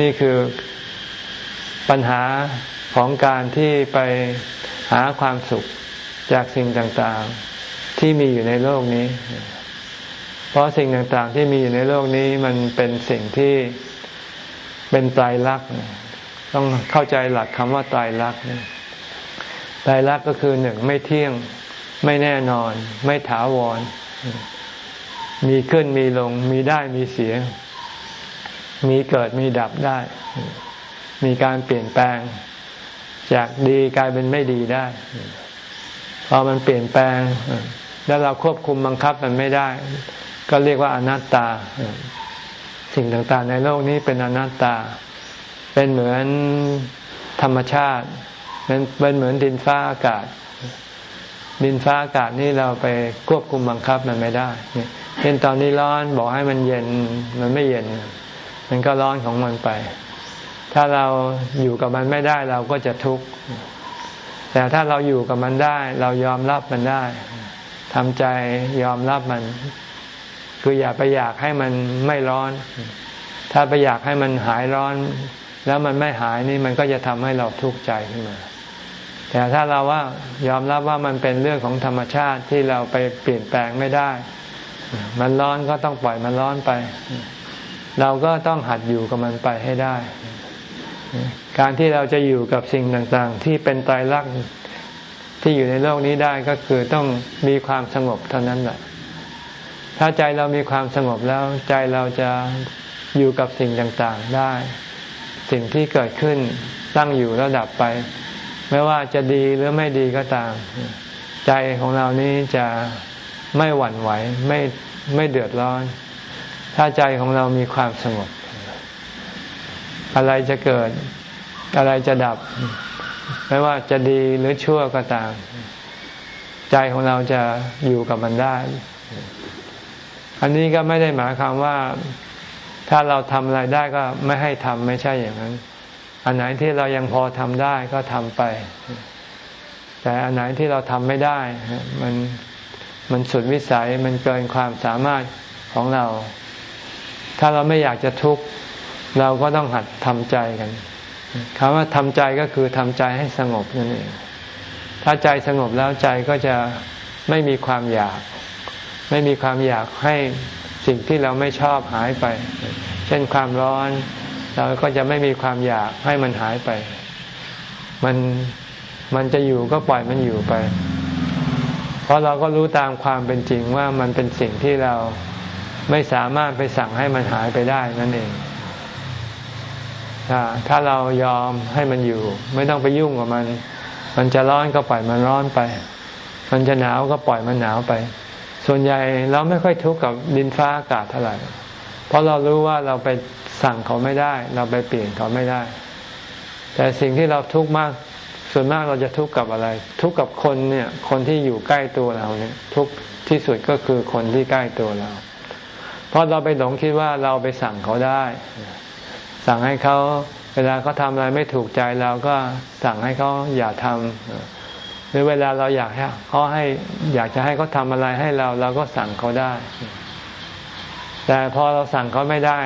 นี่คือปัญหาของการที่ไปหาความสุขจากสิ่งต่างๆ ที่มีอยู่ในโลกนี้ เพราะสิ่งต่างๆ ที่มีอยู่ในโลกนี้มันเป็นสิ่งที่เป็นไตรลัก ต้องเข้าใจหลักคำว่าตายรัก ตายรักก็คือหนึ่งไม่เที่ยงไม่แน่นอน ไม่ถาวร มีขึ้นมีลง มีได้มีเสีย มีเกิดมีดับได้ มีการเปลี่ยนแปลง จากดีกลายเป็นไม่ดีได้ พอมันเปลี่ยนแปลง แล้วเราควบคุมบังคับมันไม่ได้ ก็เรียกว่าอนัตตา สิ่งต่างๆ ในโลกนี้เป็นอนัตตา เป็นเหมือนธรรมชาติ เป็นเป็นเหมือนดินฟ้าอากาศ ดินฟ้าอากาศนี่เราไปควบคุมบังคับมันไม่ได้เช่นตอนนี้ร้อนบอกให้มันเย็นมันไม่เย็น มันก็ร้อนของมันไป ถ้าเราอยู่กับมันไม่ได้เราก็จะทุกข์แต่ถ้าเราอยู่กับมันได้ เรายอมรับมันได้ทำใจยอมรับมัน คืออย่าไปอยากให้มันไม่ร้อน ถ้าไปอยากให้มันหายร้อน แล้วมันไม่หายนี่มันก็จะทำให้เราทุกข์ใจขึ้นมา แต่ถ้าเราว่ายอมรับว่ามันเป็นเรื่องของธรรมชาติที่เราไปเปลี่ยนแปลงไม่ได้ มันร้อนก็ต้องปล่อยมันร้อนไป เราก็ต้องหัดอยู่กับมันไปให้ได้ การที่เราจะอยู่กับสิ่งต่างๆ ที่เป็นตายรักที่อยู่ในโลกนี้ได้ก็คือต้องมีความสงบเท่านั้นแหละ ถ้าใจเรามีความสงบแล้วใจเราจะอยู่กับสิ่งต่างๆได้ สิ่งที่เกิดขึ้นตั้งอยู่แล้วดับไป ไม่ว่าจะดีหรือไม่ดีก็ตาม ใจของเรานี้จะไม่หวั่นไหวไม่ไม่เดือดร้อน ถ้าใจของเรามีความสงบ อะไรจะเกิดอะไรจะดับ ไม่ว่าจะดีหรือชั่วก็ตาม ใจของเราจะอยู่กับมันได้ อันนี้ก็ไม่ได้หมายความว่าถ้าเราทำอะไรได้ก็ไม่ให้ทำไม่ใช่อย่างนั้น อันไหนที่เรายังพอทำได้ก็ทำไป แต่อันไหนที่เราทำไม่ได้มันมันสุดวิสัยมันเกินความสามารถของเรา ถ้าเราไม่อยากจะทุกข์เราก็ต้องหัดทำใจกันคำว่าทำใจก็คือทำใจให้สงบนั่นเองถ้าใจสงบแล้วใจก็จะไม่มีความอยาก ไม่มีความอยากให้สิ่งที่เราไม่ชอบหายไป เช่นความร้อน เราก็จะไม่มีความอยากให้มันหายไป มันมันจะอยู่ก็ปล่อยมันอยู่ไป เพราะเราก็รู้ตามความเป็นจริงว่ามันเป็นสิ่งที่เราไม่สามารถไปสั่งให้มันหายไปได้นั่นเอง ถ้าเรายอมให้มันอยู่ ไม่ต้องไปยุ่งกับมัน มันจะร้อนก็ปล่อยมันร้อนไป มันจะหนาวก็ปล่อยมันหนาวไป ส่วนใหญ่เราไม่ค่อยทุกข์กับดินฟ้าอากาศเท่าไหร่ เพราะเรารู้ว่าเราไป สั่งเขาไม่ได้ เราไปเปลี่ยนเขาไม่ได้ แต่สิ่งที่เราทุกข์มาก ส่วนมากเราจะทุกข์กับอะไร ทุกข์กับคนเนี่ย คนที่อยู่ใกล้ตัวเราเนี่ย ทุกข์ที่สุดก็คือคนที่ใกล้ตัวเรา เพราะเราไปหลงคิดว่าเราไปสั่งเขาได้ สั่งให้เขาเวลาเขาทำอะไรไม่ถูกใจเราก็สั่งให้เขาอย่าทำหรือเวลาเราอยากให้เขาให้อยากจะให้เขาทำอะไรให้เรา เราก็สั่งเขาได้ แต่พอเราสั่งเขาไม่ได้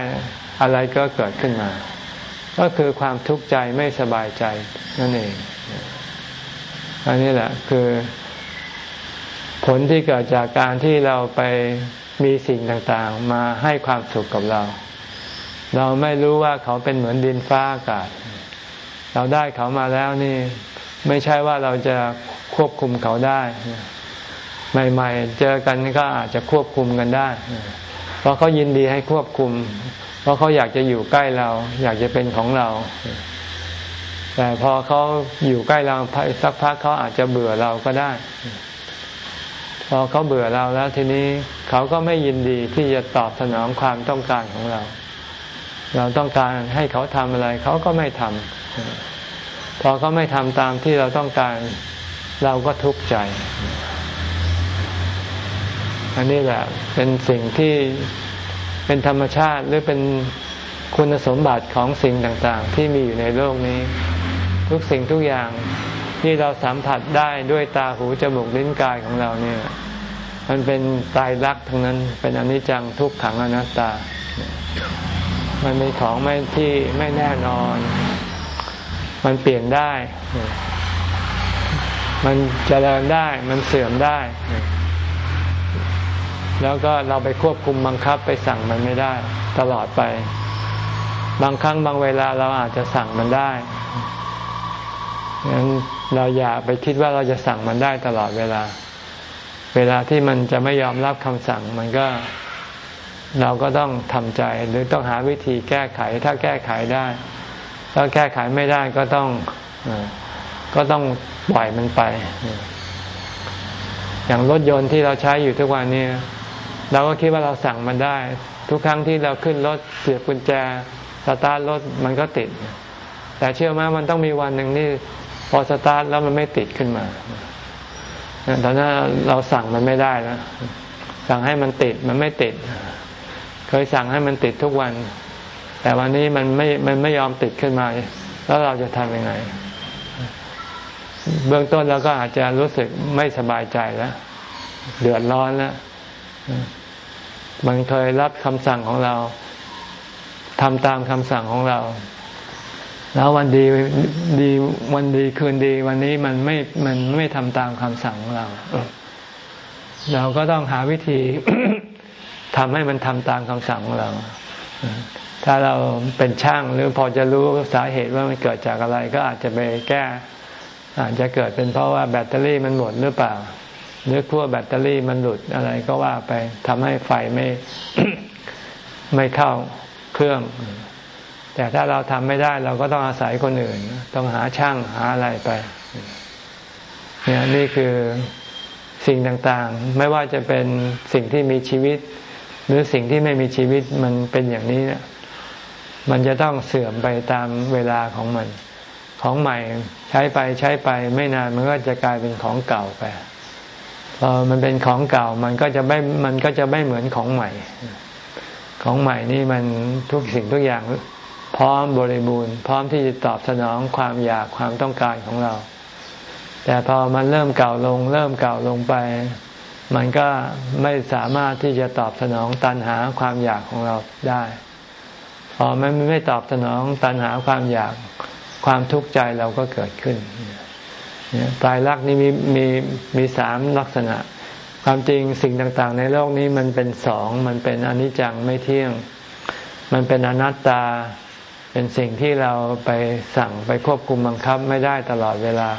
อะไรก็เกิดขึ้นมา ก็คือความทุกข์ใจไม่สบายใจนั่นเอง อันนี้แหละคือผลที่เกิดจากการที่เราไปมีสิ่งต่างๆ มาให้ความสุขกับเรา เราไม่รู้ว่าเขาเป็นเหมือนดินฟ้าอากาศ เราได้เขามาแล้วนี่ ไม่ใช่ว่าเราจะควบคุมเขาได้ ใหม่ ๆ เจอกันก็อาจจะควบคุมกันได้ เพราะเขายินดีให้ควบคุม เพราะเขาอยากจะอยู่ใกล้เรา อยากจะเป็นของเรา แต่พอเขาอยู่ใกล้เราสักพักเขาอาจจะเบื่อเราก็ได้ พอเขาเบื่อเราแล้วทีนี้เขาก็ไม่ยินดีที่จะตอบสนองความต้องการของเรา เราต้องการให้เขาทำอะไรเขาก็ไม่ทำพอเขาไม่ทำตามที่เราต้องการ เราก็ทุกข์ใจอันนี้แหละเป็นสิ่งที่ เป็นธรรมชาติหรือเป็นคุณสมบัติของสิ่งต่างๆ ที่มีอยู่ในโลกนี้ ทุกสิ่งทุกอย่างที่เราสัมผัสได้ด้วยตาหูจมูกลิ้นกายของเราเนี่ย มันเป็นตายรักทั้งนั้น เป็นอนิจจังทุกขังอนัตตา มันเป็นของไม่ที่ไม่แน่นอน มันเปลี่ยนได้ มันเจริญได้ มันเสื่อมได้ แล้วก็เราไปควบคุมบังคับไปสั่งมันไม่ได้ ตลอดไป บางครั้งบางเวลาเราอาจจะสั่งมันได้งั้นเราอย่าไปคิดว่าเราจะสั่งมันได้ตลอดเวลา เวลาที่มันจะไม่ยอมรับคำสั่ง มันก็เราก็ต้องทำใจหรือต้องหาวิธีแก้ไข ถ้าแก้ไขได้ ถ้าแก้ไขไม่ได้ก็ต้องก็ต้องปล่อยมันไป อย่างรถยนต์ที่เราใช้อยู่ทุกวันนี้ เราก็คิดว่าเราสั่งมันได้ ทุกครั้งที่เราขึ้นรถเสียบกุญแจสตาร์ทรถมันก็ติด แต่เชื่อไหมมันต้องมีวันหนึ่งนี่พอสตาร์ทแล้วมันไม่ติดขึ้นมาตอนนั้นเราสั่งมันไม่ได้แล้วสั่งให้มันติดมันไม่ติด เคยสั่งให้มันติดทุกวัน แต่วันนี้มันไม่มันไม่ยอมติดขึ้นมา แล้วเราจะทำยังไง เบื้องต้นเราก็อาจจะรู้สึกไม่สบายใจแล้ว เดือดร้อนแล้ว มันเคยรับคำสั่งของเราทำตามคำสั่งของเรา แล้ววันดีดีวันดีคืนดีวันนี้มันไม่มันไม่ทำตามคำสั่งของเรา เราก็ต้องหาวิธีทำให้มันทำตามคำสั่งของเรา ถ้าเราเป็นช่างหรือพอจะรู้สาเหตุว่ามันเกิดจากอะไร ก็อาจจะไปแก้ อาจจะเกิดเป็นเพราะว่าแบตเตอรี่มันหมดหรือเปล่า หรือขั้วแบตเตอรี่มันหลุดอะไรก็ว่าไปทำให้ไฟไม่ไม่เข้าเครื่อง แต่ถ้าเราทำไม่ได้เราก็ต้องอาศัยคนอื่น ต้องหาช่างหาอะไรไปเนี่ยนี่คือสิ่งต่างๆ ไม่ว่าจะเป็นสิ่งที่มีชีวิต หรือสิ่งที่ไม่มีชีวิตมันเป็นอย่างนี้เนี่ยมันจะต้องเสื่อมไปตามเวลาของมัน ของใหม่ใช้ไปใช้ไปไม่นานมันก็จะกลายเป็นของเก่าไป พอมันเป็นของเก่ามันก็จะไม่มันก็จะไม่เหมือนของใหม่ ของใหม่นี่มันทุกสิ่งทุกอย่างพร้อมบริบูรณ์ พร้อมที่จะตอบสนองความอยากความต้องการของเรา แต่พอมันเริ่มเก่าลง เริ่มเก่าลงไป มันก็ไม่สามารถที่จะตอบสนองตันหาความอยากของเราได้พอมันไม่ตอบสนองตันหาความอยากความทุกข์ใจเราก็เกิดขึ้น ตายรักนี้มีมีมีสามลักษณะ ความจริงสิ่งต่างๆ ในโลกนี้มันเป็นสอง มันเป็นอนิจจังไม่เที่ยง มันเป็นอนัตตา เป็นสิ่งที่เราไปสั่งไปควบคุมบังคับไม่ได้ตลอดเวลา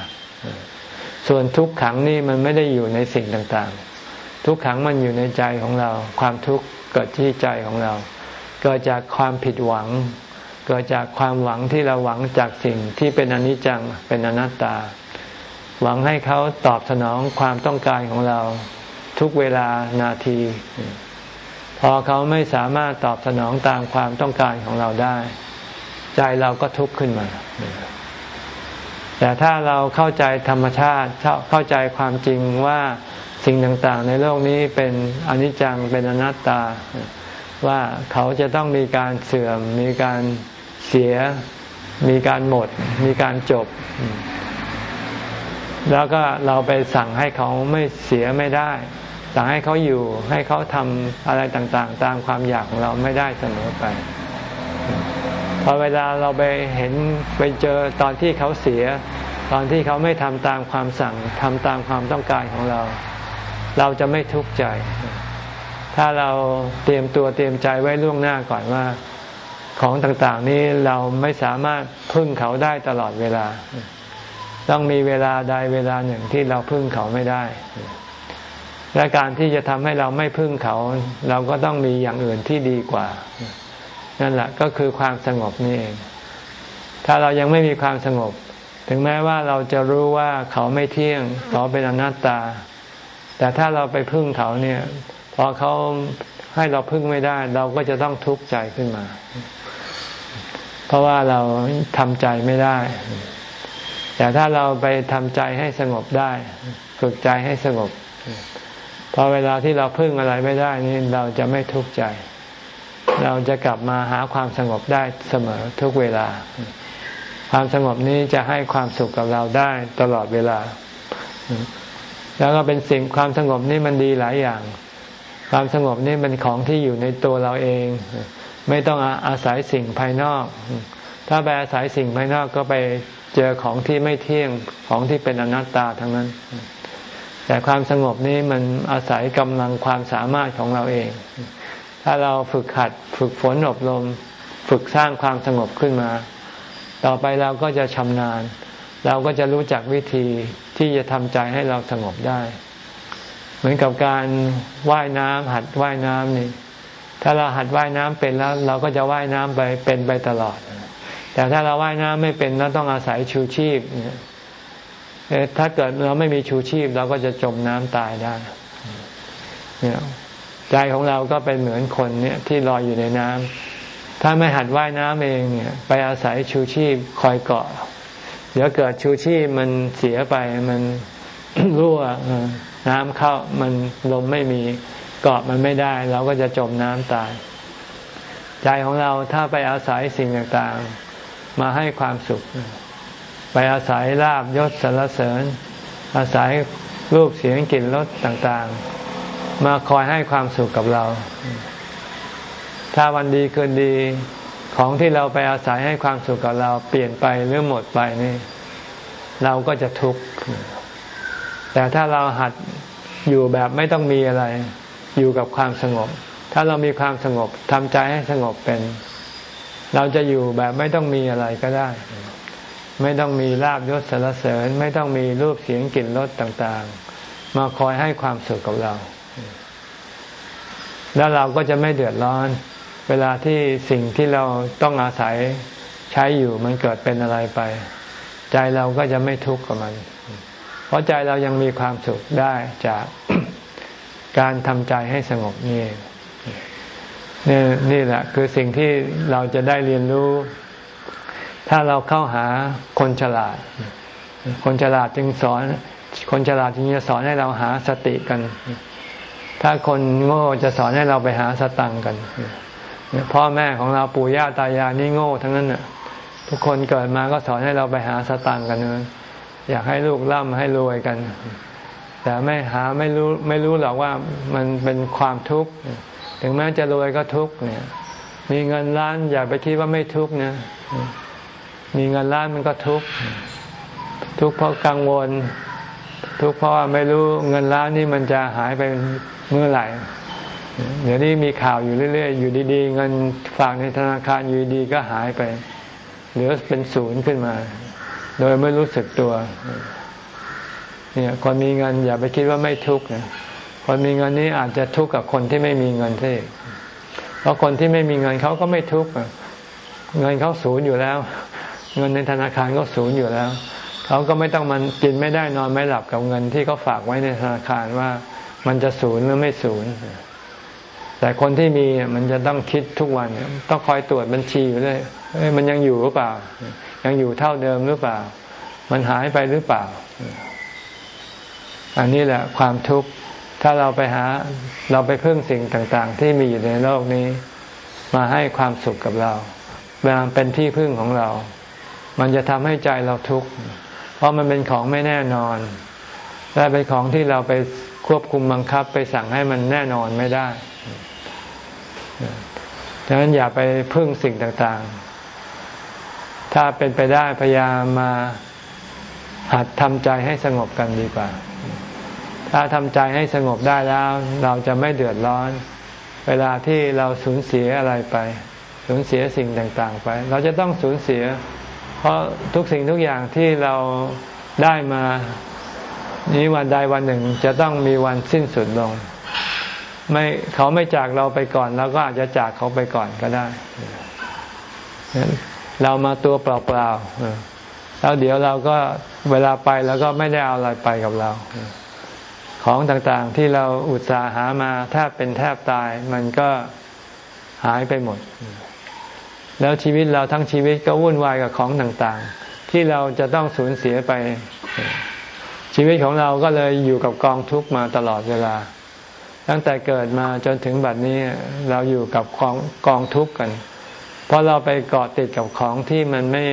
ส่วนทุกขังนี่มันไม่ได้อยู่ในสิ่งต่างๆ ทุกขังมันอยู่ในใจของเรา ความทุกข์เกิดที่ใจของเรา เกิดจากความผิดหวัง เกิดจากความหวังที่เราหวังจากสิ่งที่เป็นอนิจจัง เป็นอนัตตา หวังให้เขาตอบสนองความต้องการของเราทุกเวลานาที พอเขาไม่สามารถตอบสนองตามความต้องการของเราได้ ใจเราก็ทุกข์ขึ้นมา แต่ถ้าเราเข้าใจธรรมชาติเข้าใจความจริงว่าสิ่งต่างๆ ในโลกนี้เป็นอนิจจังเป็นอนัตตา ว่าเขาจะต้องมีการเสื่อม มีการเสีย มีการหมด มีการจบ แล้วก็เราไปสั่งให้เขาไม่เสียไม่ได้ สั่งให้เขาอยู่ให้เขาทำอะไรต่างๆ ตามความอยากของเราไม่ได้เสมอไปพอเวลาเราไปเห็นไปเจอตอนที่เขาเสีย ตอนที่เขาไม่ทำตามความสั่งทำตามความต้องการของเรา เราจะไม่ทุกข์ใจ ถ้าเราเตรียมตัวเตรียมใจไว้ล่วงหน้าก่อนว่า ของต่างๆนี้เราไม่สามารถพึ่งเขาได้ตลอดเวลา ต้องมีเวลาใดเวลาหนึ่งที่เราพึ่งเขาไม่ได้ และการที่จะทำให้เราไม่พึ่งเขา เราก็ต้องมีอย่างอื่นที่ดีกว่า นั่นแหละก็คือความสงบนี่เอง ถ้าเรายังไม่มีความสงบ ถึงแม้ว่าเราจะรู้ว่าเขาไม่เที่ยงเขาเป็นอนัตตา แต่ถ้าเราไปพึ่งเขาเนี่ย พอเขาให้เราพึ่งไม่ได้ เราก็จะต้องทุกข์ใจขึ้นมา เพราะว่าเราทำใจไม่ได้ แต่ถ้าเราไปทำใจให้สงบได้ ฝึกใจให้สงบพอเวลาที่เราพึ่งอะไรไม่ได้นี่เราจะไม่ทุกข์ใจ เราจะกลับมาหาความสงบได้เสมอทุกเวลา ความสงบนี้จะให้ความสุขกับเราได้ตลอดเวลา แล้วก็เป็นสิ่งความสงบนี่มันดีหลายอย่าง ความสงบนี่เป็นของที่อยู่ในตัวเราเอง ไม่ต้องอาศัยสิ่งภายนอก ถ้าไปอาศัยสิ่งภายนอกก็ไป เจอของที่ไม่เที่ยงของที่เป็นอนัตตาทั้งนั้น แต่ความสงบนี้มันอาศัยกำลังความสามารถของเราเอง ถ้าเราฝึกหัดฝึกฝนอบรม ฝึกสร้างความสงบขึ้นมา ต่อไปเราก็จะชำนาญ เราก็จะรู้จักวิธีที่จะทำใจให้เราสงบได้ เหมือนกับการว่ายน้ำหัดว่ายน้ำนี่ถ้าเราหัดว่ายน้ำเป็นแล้ว เราก็จะว่ายน้ำไปเป็นไปตลอด แต่ถ้าเราว่ายน้ำไม่เป็นเราต้องอาศัยชูชีพเนี่ยถ้าเกิดเราไม่มีชูชีพ เราก็จะจมน้ำตายได้เนี่ยใจของเราก็เป็นเหมือนคนเนี่ยที่ลอยอยู่ในน้ำถ้าไม่หัดว่ายน้ำเองเนี่ย ไปอาศัยชูชีพคอยเกาะ เดี๋ยวเกิดชูชีพมันเสียไปมันรั่วน้ำเข้ามันลมไม่มีเกาะมันไม่ได้ เราก็จะจมน้ำตาย ใจของเราถ้าไปอาศัยสิ่งต่างๆ มาให้ความสุข ไปอาศัยลาบยศสรรเสริญ อาศัยรูปเสียงกลิ่นรสต่างๆ มาคอยให้ความสุขกับเรา ถ้าวันดีคืนดีของที่เราไปอาศัยให้ความสุขกับเราเปลี่ยนไปหรือหมดไปนี่ เราก็จะทุกข์แต่ถ้าเราหัดอยู่แบบไม่ต้องมีอะไร อยู่กับความสงบ ถ้าเรามีความสงบทำใจให้สงบเป็น เราจะอยู่แบบไม่ต้องมีอะไรก็ได้ ไม่ต้องมีลาบยศสารเสริญ ไม่ต้องมีรูปเสียงกลิ่นรสต่างๆ มาคอยให้ความสุขกับเรา แล้วเราก็จะไม่เดือดร้อน เวลาที่สิ่งที่เราต้องอาศัยใช้อยู่มันเกิดเป็นอะไรไป ใจเราก็จะไม่ทุกข์กับมัน เพราะใจเรายังมีความสุขได้จากการทำใจให้สงบนี่ นี่นี่แหละคือสิ่งที่เราจะได้เรียนรู้ ถ้าเราเข้าหาคนฉลาด คนฉลาดจึงสอน คนฉลาดจึงจะสอนให้เราหาสติกัน ถ้าคนโง่จะสอนให้เราไปหาสตังกันพ่อแม่ของเราปู่ย่าตายายนี่โง่ทั้งนั้นน่ะทุกคนเกิดมาก็สอนให้เราไปหาสตังกันนะอยากให้ลูกร่ำให้รวยกัน แต่ไม่หาไม่รู้ไม่รู้หรอกว่ามันเป็นความทุกข์ ถึงแม้จะรวยก็ทุกข์เนี่ย มีเงินล้านอย่าไปคิดว่าไม่ทุกข์นะมีเงินล้านมันก็ทุกข์ทุกข์เพราะกังวล ทุกข์เพราะว่าไม่รู้เงินล้านนี่มันจะหายไปเมื่อไหร่เดี๋ยวนี้มีข่าวอยู่เรื่อยๆ อยู่ดีๆ เงินฝากในธนาคารอยู่ดีก็หายไป เหลือเป็นศูนย์ขึ้นมา โดยไม่รู้สึกตัว เนี่ยคนมีเงินอย่าไปคิดว่าไม่ทุกข์นะ คนมีเงินนี้อาจจะทุกข์กับคนที่ไม่มีเงินที่เพราะคนที่ไม่มีเงินเขาก็ไม่ทุกข์เงินเขาศูนย์อยู่แล้ว เงินในธนาคารก็ศูนย์อยู่แล้วเขาก็ไม่ต้องมันกินไม่ได้นอนไม่หลับกับเงินที่เขาฝากไว้ในธนาคารว่ามันจะศูนย์หรือไม่ศูนย์แต่คนที่มีมันจะต้องคิดทุกวันต้องคอยตรวจบัญชีอยู่เลยมันยังอยู่หรือเปล่า ยังอยู่เท่าเดิมหรือเปล่า มันหายไปหรือเปล่า อันนี้แหละความทุกข์ ถ้าเราไปหาเราไปพึ่งสิ่งต่างๆ ที่มีอยู่ในโลกนี้ มาให้ความสุขกับเราบางเป็นที่พึ่งของเรา มันจะทำให้ใจเราทุกข์ เพราะมันเป็นของไม่แน่นอน และเป็นของที่เราไปควบคุมบังคับไปสั่งให้มันแน่นอนไม่ได้ดังนั้นอย่าไปพึ่งสิ่งต่างๆ ถ้าเป็นไปได้พยายามมาหัดทำใจให้สงบกันดีกว่า ถ้าทำใจให้สงบได้แล้ว เราจะไม่เดือดร้อน เวลาที่เราสูญเสียอะไรไป สูญเสียสิ่งต่างๆไป เราจะต้องสูญเสีย เพราะทุกสิ่งทุกอย่างที่เราได้มานี้วันใดวันหนึ่งจะต้องมีวันสิ้นสุดลง ไม่เขาไม่จากเราไปก่อนเราก็อาจจะจากเขาไปก่อนก็ได้ เรามาตัวเปล่าๆแล้วเดี๋ยวเราก็เวลาไปแล้วก็ไม่ได้เอาอะไรไปกับเรา ของต่างๆที่เราอุตส่าห์หามาแทบเป็นแทบตาย มันก็หายไปหมด แล้วชีวิตเราทั้งชีวิตก็วุ่นวายกับของต่างๆ ที่เราจะต้องสูญเสียไป ชีวิตของเราก็เลยอยู่กับกองทุกมาตลอดเวลา ตั้งแต่เกิดมาจนถึงบัดนี้เราอยู่กับของกองทุกกัน เพราะเราไปเกาะติดกับของที่มันไม่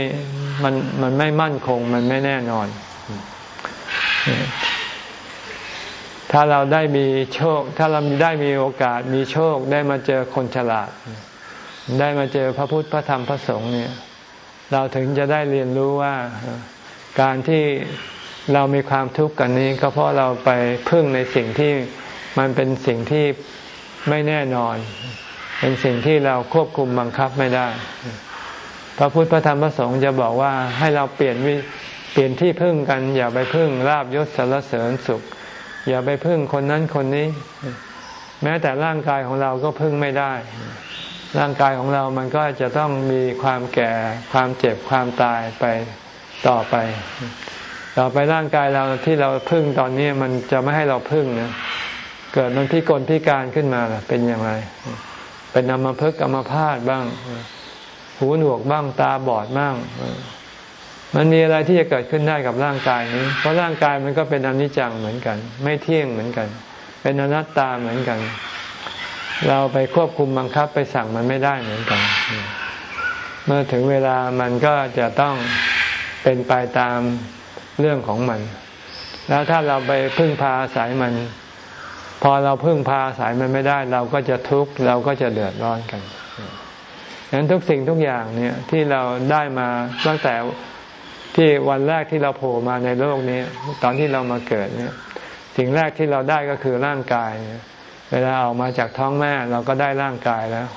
มันมันไม่มั่นคงมันไม่แน่นอน ถ้าเราได้มีโชค ถ้าเราได้มีโอกาสมีโชคได้มาเจอคนฉลาด ได้มาเจอพระพุทธพระธรรมพระสงฆ์เนี่ย เราถึงจะได้เรียนรู้ว่าการที่เรามีความทุกข์กันนี้ ก็เพราะเราไปพึ่งในสิ่งที่มันเป็นสิ่งที่ไม่แน่นอน เป็นสิ่งที่เราควบคุมบังคับไม่ได้ พระพุทธพระธรรมพระสงฆ์จะบอกว่าให้เราเปลี่ยนวิเปลี่ยนที่พึ่งกันอย่าไปพึ่งลาบยศสารเสริญสุข อย่าไปพึ่งคนนั้นคนนี้ แม้แต่ร่างกายของเราก็พึ่งไม่ได้ ร่างกายของเรามันก็จะต้องมีความแก่ ความเจ็บความตายไปต่อไป ต่อไปร่างกายเราที่เราพึ่งตอนนี้มันจะไม่ให้เราพึ่งนะเกิดมันพิกลพิการขึ้นมาล่ะเป็นอย่างไรเป็นอัมพฤกษ์อัมพาตบ้าง หูหนวกบ้างตาบอดบ้าง มันมีอะไรที่จะเกิดขึ้นได้กับร่างกายนี้ เพราะร่างกายมันก็เป็นอนิจจังเหมือนกัน ไม่เที่ยงเหมือนกัน เป็นอนัตตาเหมือนกัน เราไปควบคุมบังคับไปสั่งมันไม่ได้เหมือนกัน เมื่อถึงเวลามันก็จะต้องเป็นไปตามเรื่องของมัน แล้วถ้าเราไปพึ่งพาอาศัยมัน พอเราพึ่งพาสายมันไม่ได้ เราก็จะทุกข์เราก็จะเดือดร้อนกันดังนั้นทุกสิ่งทุกอย่างเนี่ยที่เราได้มาตั้งแต่ ที่วันแรกที่เราโผล่มาในโลกนี้ ตอนที่เรามาเกิดเนี่ยสิ่งแรกที่เราได้ก็คือร่างกาย เวลาออกมาจากท้องแม่เราก็ได้ร่างกายแล้ว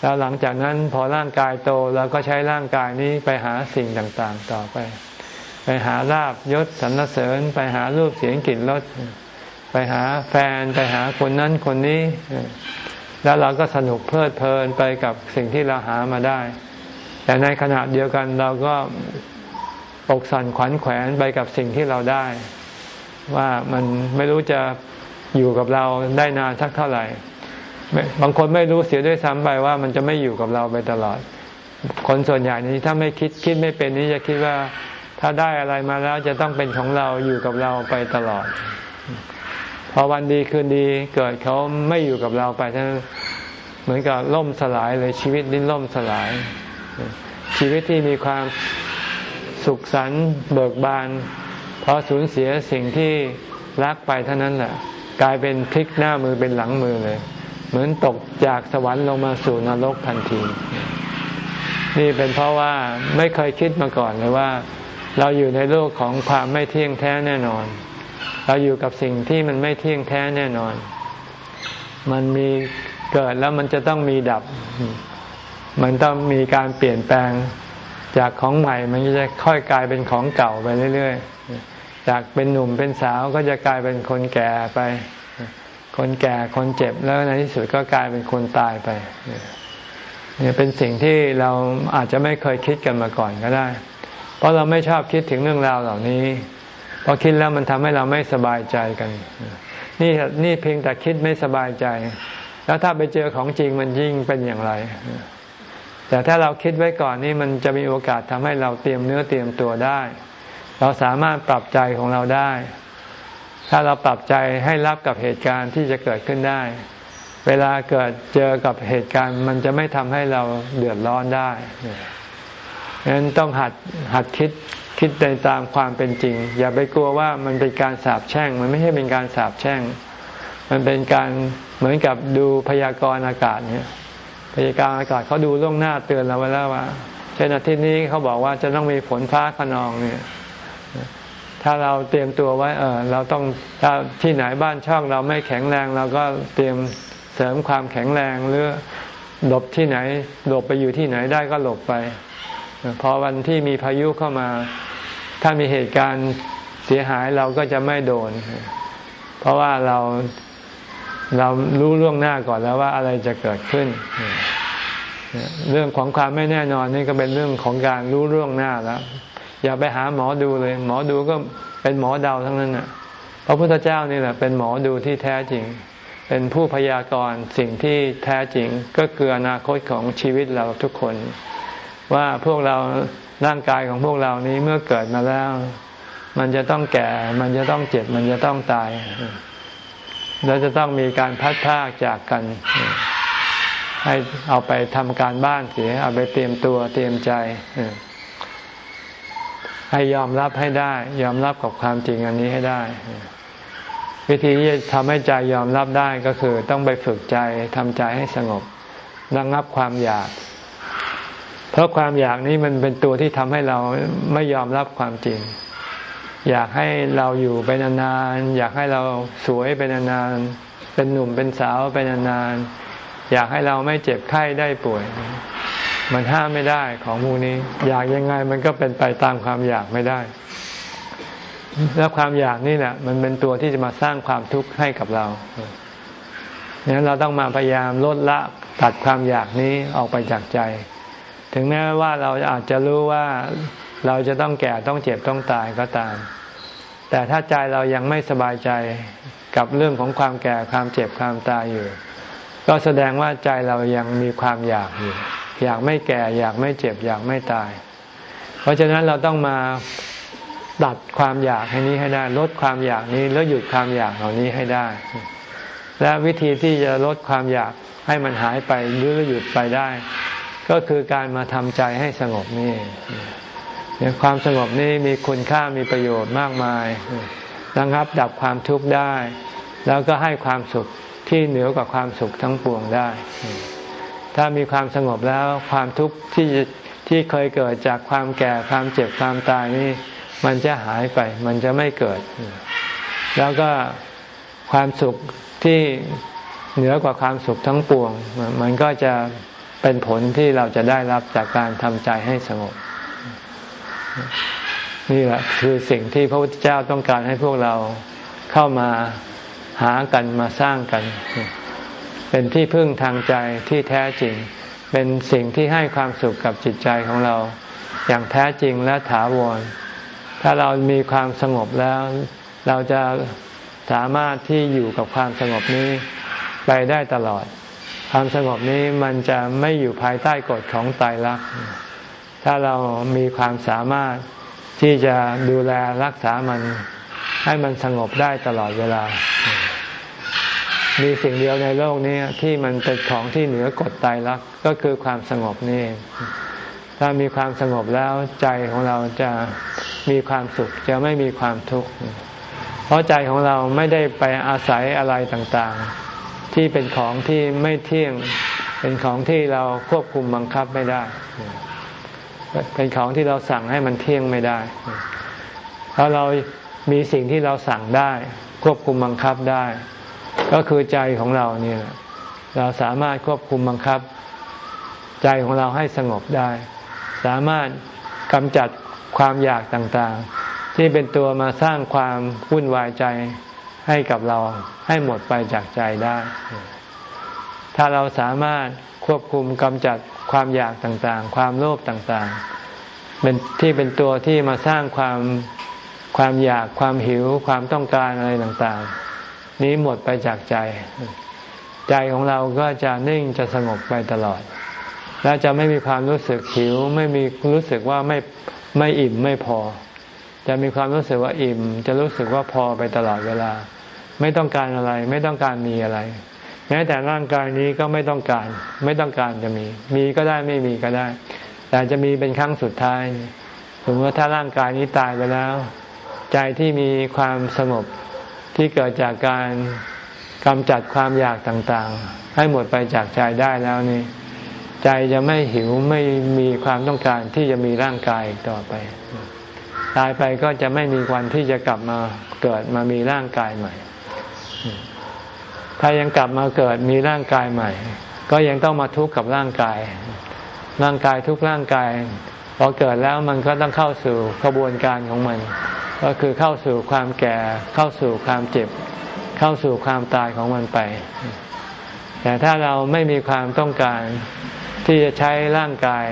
แล้วหลังจากนั้นพอร่างกายโตเราก็ใช้ร่างกายนี้ไปหาสิ่งต่างๆ ต่อไป ไปหาลาบยศสรรเสริญ ไปหารูปเสียงกลิ่นรสไปหาแฟนไปหาคนนั้นคนนี้ แล้วเราก็สนุกเพลิดเพลินไปกับสิ่งที่เราหามาได้ แต่ในขณะเดียวกันเราก็ อกสั่นขวัญแขวนไปกับสิ่งที่เราได้ ว่ามันไม่รู้จะอยู่กับเราได้นานสักเท่าไหร่ บางคนไม่รู้เสียด้วยซ้ำไปว่ามันจะไม่อยู่กับเราไปตลอด คนส่วนใหญ่นี้ถ้าไม่คิดคิดไม่เป็นนี้จะคิดว่าถ้าได้อะไรมาแล้วจะต้องเป็นของเราอยู่กับเราไปตลอด พอวันดีคืนดีเกิดเขาไม่อยู่กับเราไปท่านเหมือนกับล่มสลายเลยชีวิตนี้ล่มสลาย ชีวิตที่มีความ สุขสันต์เบิกบานพอสูญเสียสิ่งที่รักไปเท่านั้นแหละกลายเป็นพลิกหน้ามือเป็นหลังมือเลย เหมือนตกจากสวรรค์ลงมาสู่นรกทันที นี่เป็นเพราะว่าไม่เคยคิดมาก่อนเลยว่า เราอยู่ในโลกของความไม่เที่ยงแท้แน่นอน เราอยู่กับสิ่งที่มันไม่เที่ยงแท้แน่นอน มันมีเกิดแล้วมันจะต้องมีดับ มันต้องมีการเปลี่ยนแปลง จากของใหม่มันจะค่อยกลายเป็นของเก่าไปเรื่อยๆ จากเป็นหนุ่มเป็นสาวก็จะกลายเป็นคนแก่ไป คนแก่คนเจ็บแล้วในที่สุดก็กลายเป็นคนตายไปเนี่ยเป็นสิ่งที่เราอาจจะไม่เคยคิดกันมาก่อนก็ได้ เพราะเราไม่ชอบคิดถึงเรื่องราวเหล่านี้พอคิดแล้วมันทำให้เราไม่สบายใจกัน นี่นี่เพียงแต่คิดไม่สบายใจ แล้วถ้าไปเจอของจริงมันยิ่งเป็นอย่างไร แต่ถ้าเราคิดไว้ก่อนนี่มันจะมีโอกาสทำให้เราเตรียมเนื้อเตรียมตัวได้ เราสามารถปรับใจของเราได้ ถ้าเราปรับใจให้รับกับเหตุการณ์ที่จะเกิดขึ้นได้ เวลาเกิดเจอกับเหตุการณ์ มันจะไม่ทำให้เราเดือดร้อนได้ฉะนั้นต้องหัดหัดคิดคิดในตามความเป็นจริง อย่าไปกลัวว่ามันเป็นการสาบแช่ง มันไม่ใช่เป็นการสาบแช่ง มันเป็นการเหมือนกับดูพยากรณ์อากาศเนี่ย พยากรณ์อากาศเขาดูล่วงหน้าเตือนเราไว้แล้วว่าเช่นอาทิตย์นี้เขาบอกว่าจะต้องมีฝนฟ้าขนองเนี่ย ถ้าเราเตรียมตัวไว้ เออ เราต้องถ้าที่ไหนบ้านช่องเราไม่แข็งแรงเราก็เตรียมเสริมความแข็งแรงหรือหลบที่ไหนหลบไปอยู่ที่ไหนได้ก็หลบไปพอวันที่มีพายุเข้ามา ถ้ามีเหตุการณ์เสียหายเราก็จะไม่โดน เพราะว่าเรา เรารู้ล่วงหน้าก่อนแล้วว่าอะไรจะเกิดขึ้น เรื่องของความไม่แน่นอนนี่ก็เป็นเรื่องของการรู้ล่วงหน้าแล้ว อย่าไปหาหมอดูเลย หมอดูก็เป็นหมอเดาทั้งนั้นน่ะพระพุทธเจ้านี่แหละเป็นหมอดูที่แท้จริง เป็นผู้พยากรณ์สิ่งที่แท้จริงก็คืออนาคตของชีวิตเราทุกคน ว่าพวกเราร่างกายของพวกเรานี้เมื่อเกิดมาแล้ว มันจะต้องแก่ มันจะต้องเจ็บ มันจะต้องตาย แล้วจะต้องมีการพัดพากจากกัน ให้เอาไปทำการบ้านเสีย เอาไปเตรียมตัวเตรียมใจให้ยอมรับให้ได้ ยอมรับกับความจริงอันนี้ให้ได้ วิธีที่จะทำให้ใจยอมรับได้ก็คือ ต้องไปฝึกใจทำใจให้สงบระงับความอยาก เพราะความอยากนี้มันเป็นตัวที่ทำให้เราไม่ยอมรับความจริง อยากให้เราอยู่ไปนานๆอยากให้เราสวยไปนานๆเป็นหนุ่มเป็นสาวไปนานๆอยากให้เราไม่เจ็บไข้ได้ป่วย มันห้ามไม่ได้ของมูนี้ อยากยังไงมันก็เป็นไปตามความอยากไม่ได้ แล้วความอยากนี่แหละมันเป็นตัวที่จะมาสร้างความทุกข์ให้กับเราเนี่ยเราต้องมาพยายามลดละตัดความอยากนี้ออกไปจากใจ ถึงแม้ว่าเราอาจจะรู้ว่า เราจะต้องแก่ต้องเจ็บต้องตายก็ตาม แต่ถ้าใจเรายังไม่สบายใจกับเรื่องของความแก่ความเจ็บความตายอยู่ ก็แสดงว่าใจเรายังมีความอยากอยู่ อยากไม่แก่อยากไม่เจ็บอยากไม่ตาย เพราะฉะนั้นเราต้องมาดัดความอยากให้นี้ให้ได้ลดความอยากนี้แล้วหยุดความอยากเหล่านี้ให้ได้ และวิธีที่จะลดความอยากให้มันหายไปหรือหยุดไปได้ ก็คือการมาทำใจให้สงบนี่ ความสงบนี้มีคุณค่ามีประโยชน์มากมายระงับดับความทุกข์ได้ แล้วก็ให้ความสุขที่เหนือกว่าความสุขทั้งปวงได้ ถ้ามีความสงบแล้วความทุกข์ที่ที่เคยเกิดจากความแก่ความเจ็บความตายนี่มันจะหายไป มันจะไม่เกิด แล้วก็ความสุขที่เหนือกว่าความสุขทั้งปวง มันก็จะเป็นผลที่เราจะได้รับจากการทำใจให้สงบ นี่แหละคือสิ่งที่พระพุทธเจ้าต้องการให้พวกเราเข้ามาหากันมาสร้างกัน เป็นที่พึ่งทางใจที่แท้จริง เป็นสิ่งที่ให้ความสุขกับจิตใจของเรา อย่างแท้จริงและถาวร ถ้าเรามีความสงบแล้ว เราจะสามารถที่อยู่กับความสงบนี้ไปได้ตลอด ความสงบนี้มันจะไม่อยู่ภายใต้กฎของไตรลักษณ์ ถ้าเรามีความสามารถที่จะดูแลรักษามันให้มันสงบได้ตลอดเวลา มีสิ่งเดียวในโลกนี้ที่มันเป็นของที่เหนือกฎตายรักก็คือความสงบนี่ ถ้ามีความสงบแล้วใจของเราจะมีความสุขจะไม่มีความทุกข์ เพราะใจของเราไม่ได้ไปอาศัยอะไรต่างๆ ที่เป็นของที่ไม่เที่ยง เป็นของที่เราควบคุมบังคับไม่ได้ เป็นของที่เราสั่งให้มันเที่ยงไม่ได้เพราะเรามีสิ่งที่เราสั่งได้ ควบคุมบังคับได้ ก็คือใจของเราเนี่ยเราสามารถควบคุมบังคับ ใจของเราให้สงบได้ สามารถกำจัดความอยากต่างๆ ที่เป็นตัวมาสร้างความวุ่นวายใจให้กับเราให้หมดไปจากใจได้ ถ้าเราสามารถควบคุมกำจัด ความอยากต่างๆ ความโลภต่างๆ เป็นที่เป็นตัวที่มาสร้างความความอยากความหิวความต้องการอะไรต่างๆ นี้หมดไปจากใจ ใจของเราก็จะนิ่งจะสงบไปตลอด และจะไม่มีความรู้สึกหิว ไม่มีรู้สึกว่าไม่ไม่อิ่มไม่พอ จะมีความรู้สึกว่าอิ่ม จะรู้สึกว่าพอไปตลอดเวลา ไม่ต้องการอะไร ไม่ต้องการมีอะไร แม้แต่ร่างกายนี้ก็ไม่ต้องการ ไม่ต้องการจะมี มีก็ได้ไม่มีก็ได้ แต่จะมีเป็นครั้งสุดท้ายสมมติว่าถ้าร่างกายนี้ตายไปแล้ว ใจที่มีความสงบที่เกิดจากการกำจัดความอยากต่างๆ ให้หมดไปจากใจได้แล้วนี่ใจจะไม่หิวไม่มีความต้องการที่จะมีร่างกายต่อไป ตายไปก็จะไม่มีวันที่จะกลับมาเกิดมามีร่างกายใหม่ ถ้ายังกลับมาเกิดมีร่างกายใหม่ ก็ยังต้องมาทุกข์กับร่างกาย ร่างกายทุกร่างกายพอเกิดแล้วมันก็ต้องเข้าสู่กระบวนการของมัน ก็คือเข้าสู่ความแก่ เข้าสู่ความเจ็บ เข้าสู่ความตายของมันไป แต่ถ้าเราไม่มีความต้องการที่จะใช้ร่างกาย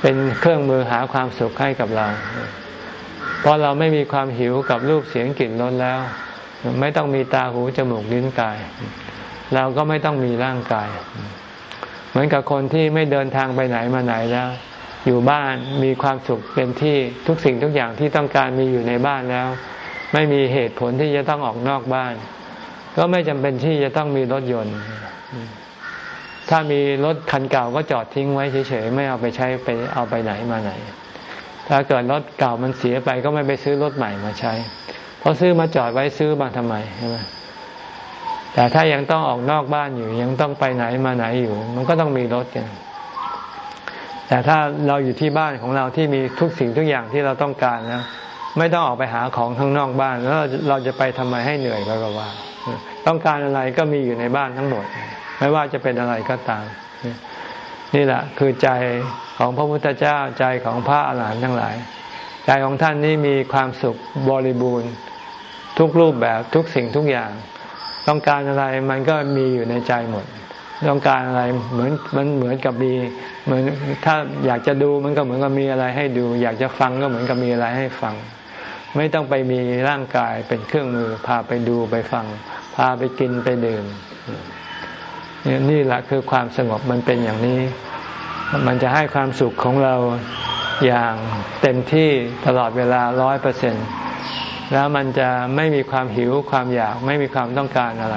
เป็นเครื่องมือหาความสุขให้กับเรา เพราะเราไม่มีความหิวกับรูปเสียงกลิ่นรสแล้ว ไม่ต้องมีตาหูจมูกลิ้นกาย เราก็ไม่ต้องมีร่างกาย เหมือนกับคนที่ไม่เดินทางไปไหนมาไหนแล้ว อยู่บ้านมีความสุขเป็นที่ทุกสิ่งทุกอย่างที่ต้องการมีอยู่ในบ้านแล้ว ไม่มีเหตุผลที่จะต้องออกนอกบ้าน ก็ไม่จำเป็นที่จะต้องมีรถยนต์ ถ้ามีรถคันเก่าก็จอดทิ้งไว้เฉยๆไม่เอาไปใช้ไปเอาไปไหนมาไหน ถ้าเกิดรถเก่ามันเสียไปก็ไม่ไปซื้อรถใหม่มาใช้ เพราะซื้อมาจอดไว้ซื้อมาทำไมใช่ไหมแต่ถ้ายังต้องออกนอกบ้านอยู่ ยังต้องไปไหนมาไหนอยู่ มันก็ต้องมีรถกันแต่ถ้าเราอยู่ที่บ้านของเราที่มีทุกสิ่งทุกอย่างที่เราต้องการนะไม่ต้องออกไปหาของข้างนอกบ้าน แล้วเราจะไปทำไมให้เหนื่อยก็ว่า ต้องการอะไรก็มีอยู่ในบ้านทั้งหมด ไม่ว่าจะเป็นอะไรก็ตาม นี่แหละคือใจของพระพุทธเจ้าใจของพระอาหารหันต์ทั้งหลาย ใจของท่านนี้มีความสุขบริบูรณ์ ทุกรูปแบบทุกสิ่งทุกอย่าง ต้องการอะไรมันก็มีอยู่ในใจหมด ต้องการอะไรเหมือนมันเหมือนกับมีเหมือนถ้าอยากจะดูมันก็เหมือนกับมีอะไรให้ดู อยากจะฟังก็เหมือนกับมีอะไรให้ฟัง ไม่ต้องไปมีร่างกายเป็นเครื่องมือ พาไปดูไปฟัง พาไปกินไปดื่มนี่แหละคือความสงบมันเป็นอย่างนี้ มันจะให้ความสุขของเราอย่างเต็มที่ตลอดเวลาร้อยเปอร์เซ็น แล้วมันจะไม่มีความหิวความอยาก ไม่มีความต้องการอะไร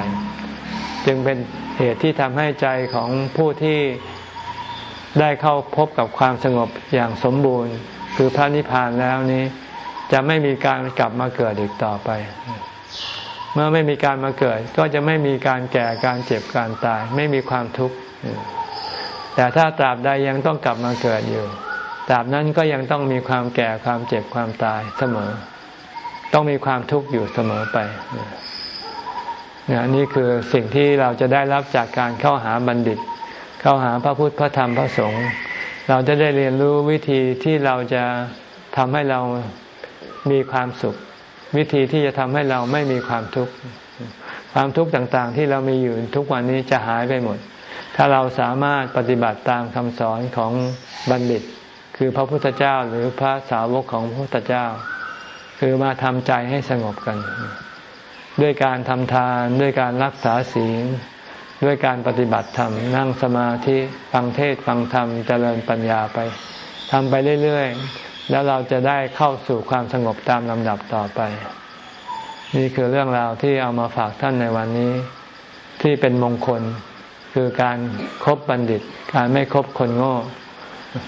จึงเป็นเหตุที่ทำให้ใจของผู้ที่ได้เข้าพบกับความสงบอย่างสมบูรณ์ คือพระนิพพานแล้วนี้ จะไม่มีการกลับมาเกิดอีกต่อไป เมื่อไม่มีการมาเกิด ก็จะไม่มีการแก่การเจ็บการตาย ไม่มีความทุกข์แต่ถ้าตราบใดยังต้องกลับมาเกิดอยู่ตราบนั้นก็ยังต้องมีความแก่ความเจ็บความตายเสมอ ต้องมีความทุกข์อยู่เสมอไปนี่คือสิ่งที่เราจะได้รับจากการเข้าหาบัณฑิต เข้าหาพระพุทธพระธรรมพระสงฆ์เราจะได้เรียนรู้วิธีที่เราจะทำให้เรามีความสุข วิธีที่จะทำให้เราไม่มีความทุกข์ความทุกข์ต่างๆ ที่เรามีอยู่ทุกวันนี้จะหายไปหมด ถ้าเราสามารถปฏิบัติตามคำสอนของบัณฑิต คือพระพุทธเจ้าหรือพระสาวกของพระพุทธเจ้า คือมาทำใจให้สงบกัน ด้วยการทำทานด้วยการรักษาศีล ด้วยการปฏิบัติธรรม นั่งสมาธิฟังเทศฟังธรรมเจริญปัญญาไปทำไปเรื่อยๆ แล้วเราจะได้เข้าสู่ความสงบตามลำดับต่อไป นี่คือเรื่องราวที่เอามาฝากท่านในวันนี้ ที่เป็นมงคลคือการครบบัณฑิต การไม่คบคนโง่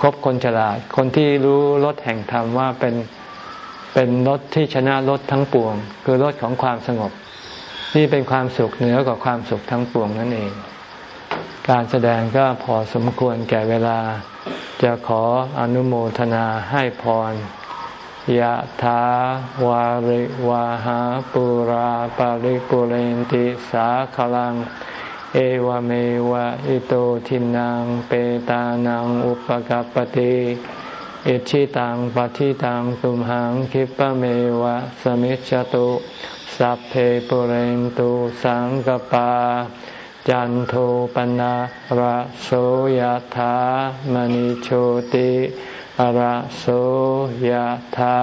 คบคนฉลาด คนที่รู้รสแห่งธรรมว่าเป็น เป็นรสที่ชนะรสทั้งปวง คือรสของความสงบ นี่เป็นความสุขเหนือกว่าความสุขทั้งปวงนั่นเอง การแสดงก็พอสมควรแก่เวลา จะขออนุโมทนาให้พรยะถาวาริวาหาปุราปาริปุเรนติสาขลัง เอวเมวะอิโตทินังเปตานังอุปกัปติ อิชิตังปฏิตังตุมหังคิปะเมวะสมิจจตุสัพเพปุเรนตุสังกปา จันโทปนะระโสยธามณิโชติระโสยธา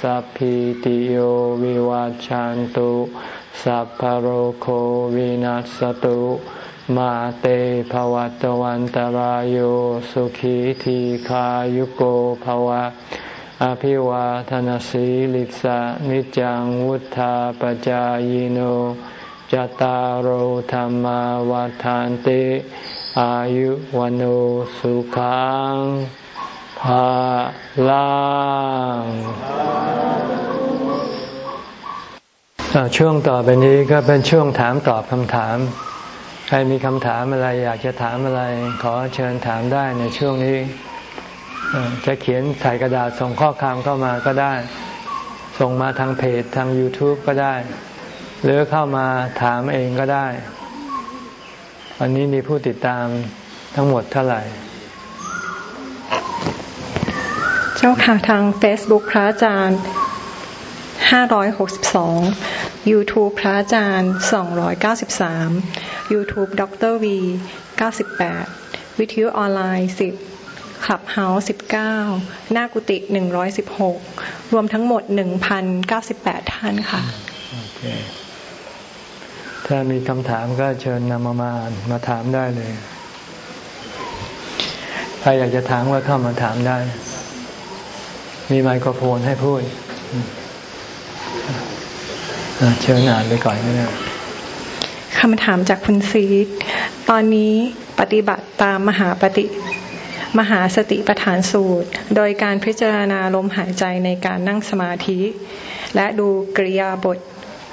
สัพพิติโยวิวัจจันตุสัพพโรโควินัสตุ มาเตภวัตวันตารโยสุขีทีขายุโกภวะ อภิวาทนสีลิสะนิจังวุธาปจายโนจตารโหธรรมวาทานติ อายุวันโอสุขังภาลังช่วงต่อไปนี้ก็เป็นช่วงถามตอบคำถาม ใครมีคำถามอะไร อยากจะถามอะไร ขอเชิญถามได้ในช่วงนี้ จะเขียนใส่กระดาษส่งข้อความเข้ามาก็ได้ ส่งมาทางเพจทาง YouTube ก็ได้ หรือเข้ามาถามเองก็ได้ วันนี้มีผู้ติดตามทั้งหมดเท่าไหร่ เจ้าค่ะทาง Facebook พระอาจารย์562 YouTube พระอาจารย์ 293 YouTube ด็อกเตอร์ V 98 วิทยุออนไลน์ 10 Clubhouse 19 หน้ากุฏิ116 รวมทั้งหมด 1,098 ท่านค่ะ okay. ถ้ามีคำถามก็เชิญนำมามามาถามได้เลย ใครอยากจะถามก็เข้ามาถามได้ มีไมโครโฟนให้พูด เชิญอ่านไปก่อนก็ได้คำถามจากคุณซีดตอนนี้ปฏิบัติตามมหาปฏิมหาสติปัฏฐานสูตร โดยการพิจารณาลมหายใจในการนั่งสมาธิ และดูกริยาบท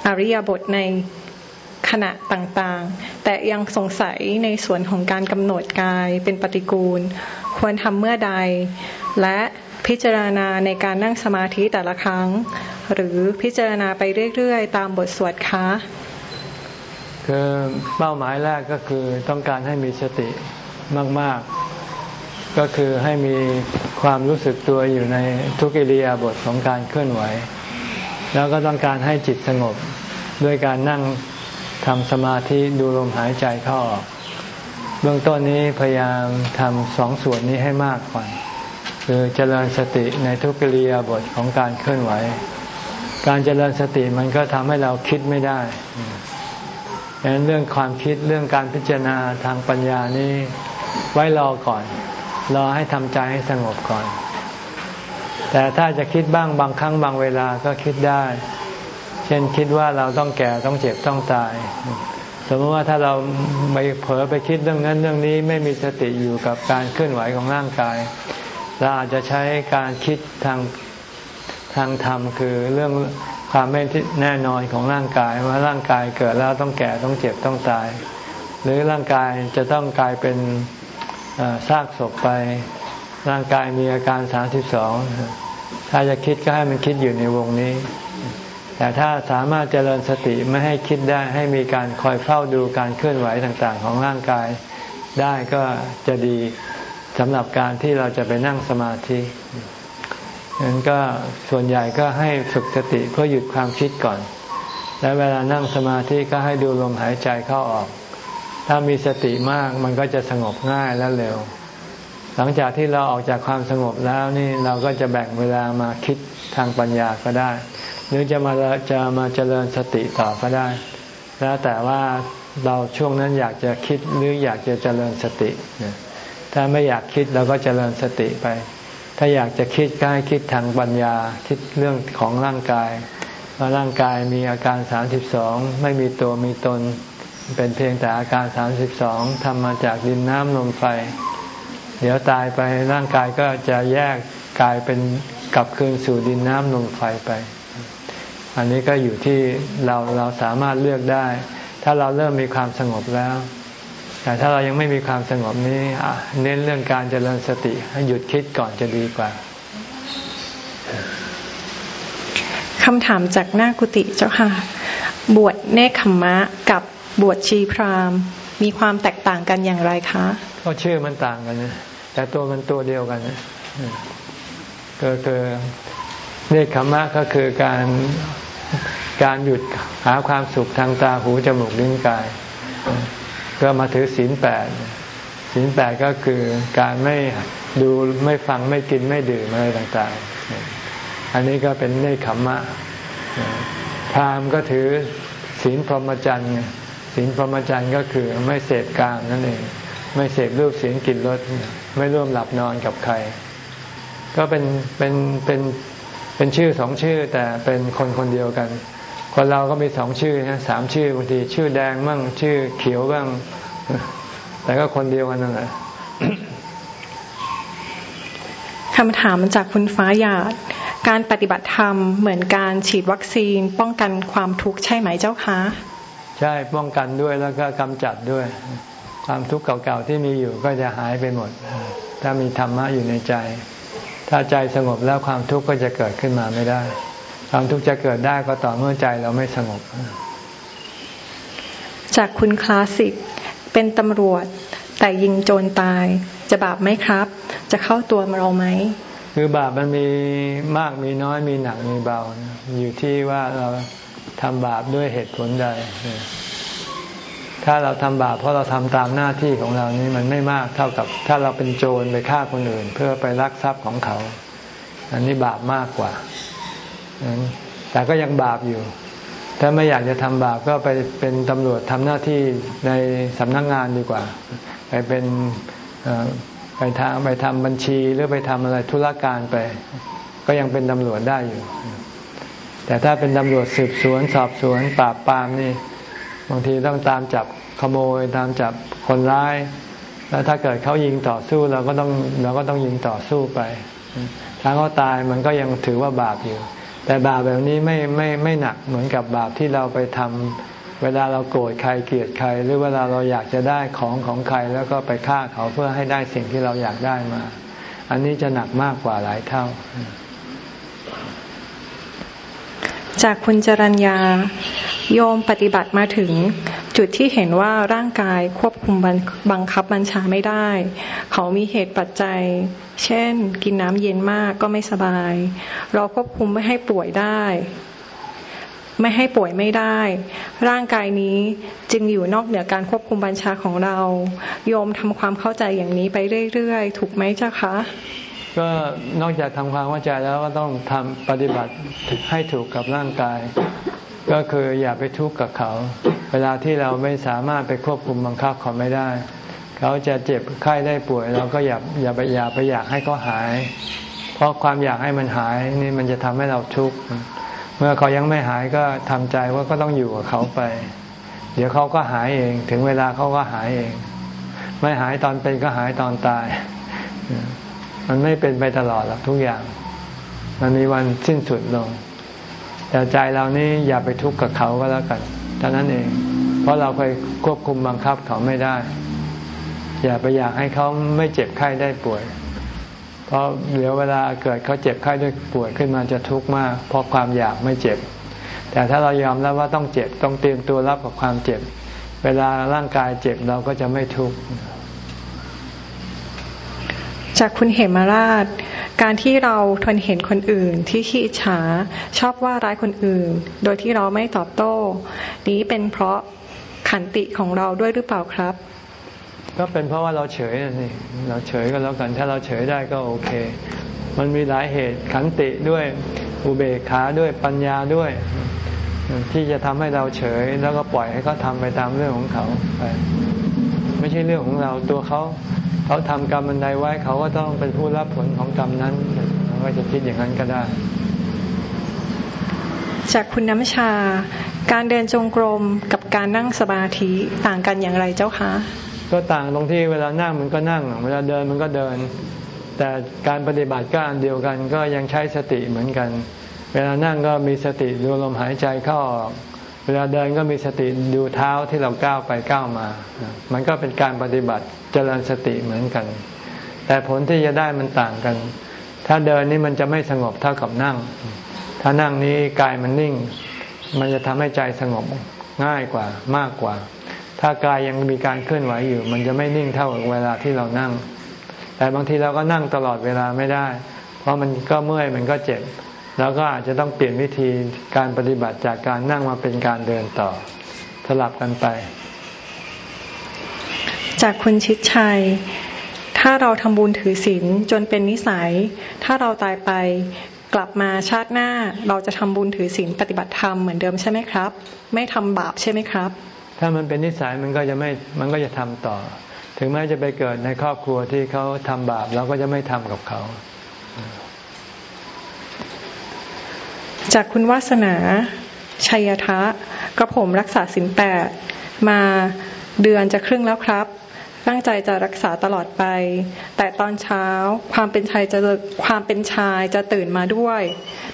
อริยบทในขณะต่างๆ แต่ยังสงสัยในส่วนของการกำหนดกายเป็นปฏิกูล ควรทำเมื่อใด และ พิจารณาในการนั่งสมาธิแต่ละครั้ง หรือพิจารณาไปเรื่อยๆ ตามบทสวดคะคือเป้าหมายแรกก็คือต้องการให้มีสติมาก ๆ ก็คือให้มีความรู้สึกตัวอยู่ในทุกิริยาบทของการเคลื่อนไหว แล้วก็ต้องการให้จิตสงบด้วยการนั่งทำสมาธิดูลมหายใจเข้าออกเบื้องต้นนี้พยายามทำสองส่วนนี้ให้มากก่อน คือเจริญสติในทุกิริยาบทของการเคลื่อนไหว การเจริญสติมันก็ทำให้เราคิดไม่ได้ดังนั้นเรื่องความคิดเรื่องการพิจารณาทางปัญญานี้ไว้รอก่อน รอให้ทำใจให้สงบก่อน แต่ถ้าจะคิดบ้างบางครั้งบางเวลาก็คิดได้ เช่นคิดว่าเราต้องแก่ต้องเจ็บต้องตาย สมมติว่าถ้าเราไปเผลอไปคิดเรื่องนั้นเรื่องนี้ไม่มีสติอยู่กับการเคลื่อนไหวของร่างกาย เราอาจจะใช้การคิดทางทางธรรมคือเรื่องความไม่แน่นอนของร่างกายว่าร่างกายเกิดแล้วต้องแก่ต้องเจ็บต้องตาย หรือร่างกายจะต้องกลายเป็นซากศพไป ร่างกายมีอาการสามสิบองถ้าจะคิดก็ให้มันคิดอยู่ในวงนี้ แต่ถ้าสามารถเจริญสติไม่ให้คิดได้ให้มีการคอยเฝ้าดูการเคลื่อนไหวต่างๆ ของร่างกายได้ก็จะดี สำหรับการที่เราจะไปนั่งสมาธินั้นก็ส่วนใหญ่ก็ให้ฝึกสติเพื่อหยุดความคิดก่อน และเวลานั่งสมาธิก็ให้ดูลมหายใจเข้าออก ถ้ามีสติมากมันก็จะสงบง่ายและเร็ว หลังจากที่เราออกจากความสงบแล้วนี่เราก็จะแบ่งเวลามาคิดทางปัญญาก็ได้ หรือจะมาจะมาเจริญสติต่อก็ได้ แล้วแต่ว่าเราช่วงนั้นอยากจะคิดหรืออยากจะเจริญสติ ถ้าไม่อยากคิดเราก็เจริญสติไป ถ้าอยากจะคิดก็ให้คิดทางปัญญา คิดเรื่องของร่างกาย ว่าร่างกายมีอาการสามสิบสองไม่มีตัวมีตน เป็นเพียงแต่อาการสามสิบสองทำมาจากดินน้ำลมไฟ เดี๋ยวตายไปร่างกายก็จะแยกกลายเป็นกลับคืนสู่ดินน้ำลมไฟไป อันนี้ก็อยู่ที่เราเราสามารถเลือกได้ ถ้าเราเริ่มมีความสงบแล้ว แต่ถ้าเรายังไม่มีความสงบนี้เน้นเรื่องการเจริญสติให้หยุดคิดก่อนจะดีกว่าคำถามจากหน้ากุฏิเจ้าค่ะ บวชเนคขมมะกับบวชชีพรามมีความแตกต่างกันอย่างไรคะ ก็ชื่อมันต่างกันนะแต่ตัวมันตัวเดียวกันนะก็คือเนคขมะก็คือการการหยุดหาความสุขทางตาหูจมูกลิ้นกาย ก็มาถือศีลแปดศีลแปดก็คือการไม่ดูไม่ฟังไม่กินไม่ดื่มอะไรต่างๆ อันนี้ก็เป็นเนคขมะพรามก็ถือศีลพรหมจรรย์ศีลพรหมจรรย์ก็คือไม่เสพกามนั่นเอง ไม่เสพรูปเสียงกลิ่นรสไม่ร่วมหลับนอนกับใคร ก็เป็นเป็นเป็นเป็นชื่อสองชื่อแต่เป็นคนคนเดียวกัน คนเราก็มีสองชื่อนะสามชื่อบางทีชื่อแดงบ้างชื่อเขียวบ้าง แต่ก็คนเดียวกันนั่นแหละคำถามจากคุณฟ้าหยาด การปฏิบัติธรรมเหมือนการฉีดวัคซีน ป้องกันความทุกข์ใช่ไหมเจ้าคะ ใช่ป้องกันด้วยแล้วก็กำจัดด้วย ความทุกข์เก่าๆที่มีอยู่ก็จะหายไปหมด ถ้ามีธรรมะอยู่ในใจ ถ้าใจสงบแล้วความทุกข์ก็จะเกิดขึ้นมาไม่ได้ ความทุกข์จะเกิดได้ก็ต่อเมื่อใจเราไม่สงบ จากคุณคลาสิกเป็นตำรวจ แต่ยิงโจรตายจะบาปไหมครับ จะเข้าตัวเราไหมคือบาปมันมีมากมีน้อยมีหนักมีเบา อยู่ที่ว่าเราทำบาปด้วยเหตุผลใด ถ้าเราทำบาปเพราะเราทำตามหน้าที่ของเรานี่มันไม่มากเท่ากับ ถ้าเราเป็นโจรไปฆ่าคนอื่น เพื่อไปลักทรัพย์ของเขา อันนี้บาปมากกว่า แต่ก็ยังบาปอยู่ ถ้าไม่อยากจะทำบาปก็ไปเป็นตำรวจทำหน้าที่ในสำนักงงานดีกว่า ไปเป็นไปทางไปทำบัญชีหรือไปทำอะไรธุรการไป ก็ยังเป็นตำรวจได้อยู่ แต่ถ้าเป็นตำรวจสืบสวนสอบสวนปราบปรามนี่บางทีต้องตามจับขโมยตามจับคนร้าย แล้วถ้าเกิดเขายิงต่อสู้เราก็ต้องเราก็ต้องยิงต่อสู้ไปถ้าเขาตายมันก็ยังถือว่าบาปอยู่ แต่บาปแบบนี้ไม่ไม่ไม่หนักเหมือนกับบาปที่เราไปทำเวลาเราโกรธใครเกลียดใคร หรือเวลาเราอยากจะได้ของของใครแล้วก็ไปฆ่าเขาเพื่อให้ได้สิ่งที่เราอยากได้มา อันนี้จะหนักมากกว่าหลายเท่า จากคุณจรัญญาโยมปฏิบัติมาถึง จุดที่เห็นว่าร่างกายควบคุมบังคับบัญชาไม่ได้ เขามีเหตุปัจจัย เช่น กินน้ำเย็นมากก็ไม่สบาย เราควบคุมไม่ให้ป่วยได้ ไม่ให้ป่วยไม่ได้ ร่างกายนี้จึงอยู่นอกเหนือการควบคุมบัญชาของเรา โยมทำความเข้าใจอย่างนี้ไปเรื่อยๆ ถูกไหมเจ้าคะก็นอกจากทำความเข้าใจแล้วก็ต้องทำปฏิบัติให้ถูกกับร่างกาย ก็คืออย่าไปทุกข์กับเขา เวลาที่เราไม่สามารถไปควบคุมบังคับเขาไม่ได้ เขาจะเจ็บไข้ได้ป่วยเราก็อย่าอย่าไปอย่าไปอยากให้เขาหาย เพราะความอยากให้มันหายนี่มันจะทำให้เราทุกข์เมื่อเขายังไม่หายก็ทำใจว่าก็ต้องอยู่กับเขาไป เดี๋ยวเขาก็หายเอง ถึงเวลาเขาก็หายเอง ไม่หายตอนเป็นก็หายตอนตาย มันไม่เป็นไปตลอดหรอกทุกอย่าง มันมีวันสิ้นสุดลง แต่ใจเรานี่อย่าไปทุกข์กับเขาก็แล้วกันเท่านั้นเอง เพราะเราเคยควบคุมบังคับเขาไม่ได้ อย่าไปอยากให้เขาไม่เจ็บไข้ได้ป่วย เพราะเดี๋ยวเวลาเกิดเขาเจ็บไข้ได้ป่วยขึ้นมาจะทุกข์มาก เพราะความอยากไม่เจ็บ แต่ถ้าเรายอมแล้วว่าต้องเจ็บต้องเตรียมตัวรับกับความเจ็บ เวลาร่างกายเจ็บเราก็จะไม่ทุกข์ จากคุณเหมราช การที่เราทนเห็นคนอื่นที่ขี้ฉาชอบว่าร้ายคนอื่น โดยที่เราไม่ตอบโต้ นี้เป็นเพราะขันติของเราด้วยหรือเปล่าครับ ก็เป็นเพราะว่าเราเฉยนี่เราเฉยก็แล้วกันถ้าเราเฉยได้ก็โอเค มันมีหลายเหตุขันติด้วยอุเบกขาด้วยปัญญาด้วย ที่จะทำให้เราเฉยแล้วก็ปล่อยให้เขาทาไปตามเรื่องของเขาไป ไม่ใช่เรื่องของเราตัวเขาเขาทำกรรมอันใดไว้เขาก็ต้องเป็นผู้รับผลของกรรมนั้นเราก็จะคิดอย่างนั้นก็ได้ จากคุณน้ำชา การเดินจงกรมกับการนั่งสมาธิต่างกันอย่างไรเจ้าคะ ก็ต่างตรงที่เวลานั่งมันก็นั่ง เวลาเดินมันก็เดิน แต่การปฏิบัติก็อันเดียวกันก็ยังใช้สติเหมือนกัน เวลานั่งก็มีสติดูลมหายใจเข้าออก เวลาเดินก็มีสติดูเท้าที่เราก้าวไปก้าวมา มันก็เป็นการปฏิบัติเจริญสติเหมือนกัน แต่ผลที่จะได้มันต่างกัน ถ้าเดินนี่มันจะไม่สงบเท่ากับนั่ง ถ้านั่งนี้กายมันนิ่ง มันจะทำให้ใจสงบง่ายกว่ามากกว่า ถ้ากายยังมีการเคลื่อนไหวอยู่ มันจะไม่นิ่งเท่าเวลาที่เรานั่ง แต่บางทีเราก็นั่งตลอดเวลาไม่ได้ เพราะมันก็เมื่อยมันก็เจ็บ แล้วก็อาจจะต้องเปลี่ยนวิธีการปฏิบัติจากการนั่งมาเป็นการเดินต่อ สลับกันไป จากคุณชิดชัย ถ้าเราทำบุญถือศีลจนเป็นนิสัย ถ้าเราตายไปกลับมาชาติหน้าเราจะทำบุญถือศีลปฏิบัติธรรมเหมือนเดิมใช่ไหมครับ ไม่ทำบาปใช่ไหมครับ ถ้ามันเป็นนิสัยมันก็จะไม่มันก็จะทำต่อ ถึงแม้จะไปเกิดในครอบครัวที่เขาทำบาปเราก็จะไม่ทำกับเขา จากคุณวาสนาชัยทะกระผมรักษาสินแปดมาเดือนจะครึ่งแล้วครับตั้งใจจะรักษาตลอดไป แต่ตอนเช้าความเป็นชายจะความเป็นชายจะตื่นมาด้วย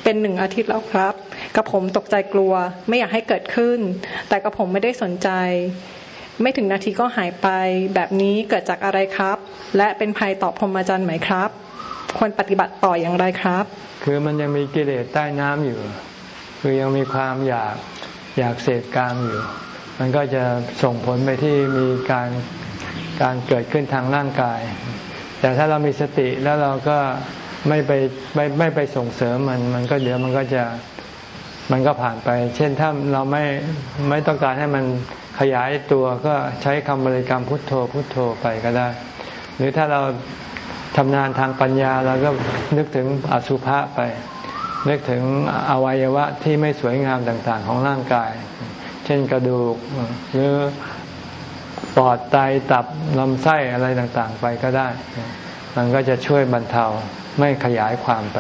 เป็นหนึ่งอาทิตย์แล้วครับ กระผมตกใจกลัว ไม่อยากให้เกิดขึ้น แต่กระผมไม่ได้สนใจ ไม่ถึงนาทีก็หายไป แบบนี้เกิดจากอะไรครับ และเป็นภัยต่อพรหมจรรย์ไหมครับ ควรปฏิบัติต่ออย่างไรครับ คือมันยังมีกิเลสใต้น้ำอยู่ คือยังมีความอยากอยากเสพกามอยู่ มันก็จะส่งผลไปที่มีการการเกิดขึ้นทางร่างกาย แต่ถ้าเรามีสติแล้วเราก็ไม่ไปไม่ไม่ไปส่งเสริมมัน มันก็เดี๋ยวมันก็จะมันก็ผ่านไป เช่นถ้าเราไม่ไม่ต้องการให้มันขยายตัวก็ใช้คำบริกรรมพุทโธพุทโธไปก็ได้ หรือถ้าเรา ทำงานทางปัญญาเราก็นึกถึงอสุภะไป นึกถึงอวัยวะที่ไม่สวยงามต่างๆ ของร่างกาย เช่นกระดูกหรือปอดไตตับลำไส้อะไรต่างๆ ไปก็ได้ มันก็จะช่วยบรรเทาไม่ขยายความไป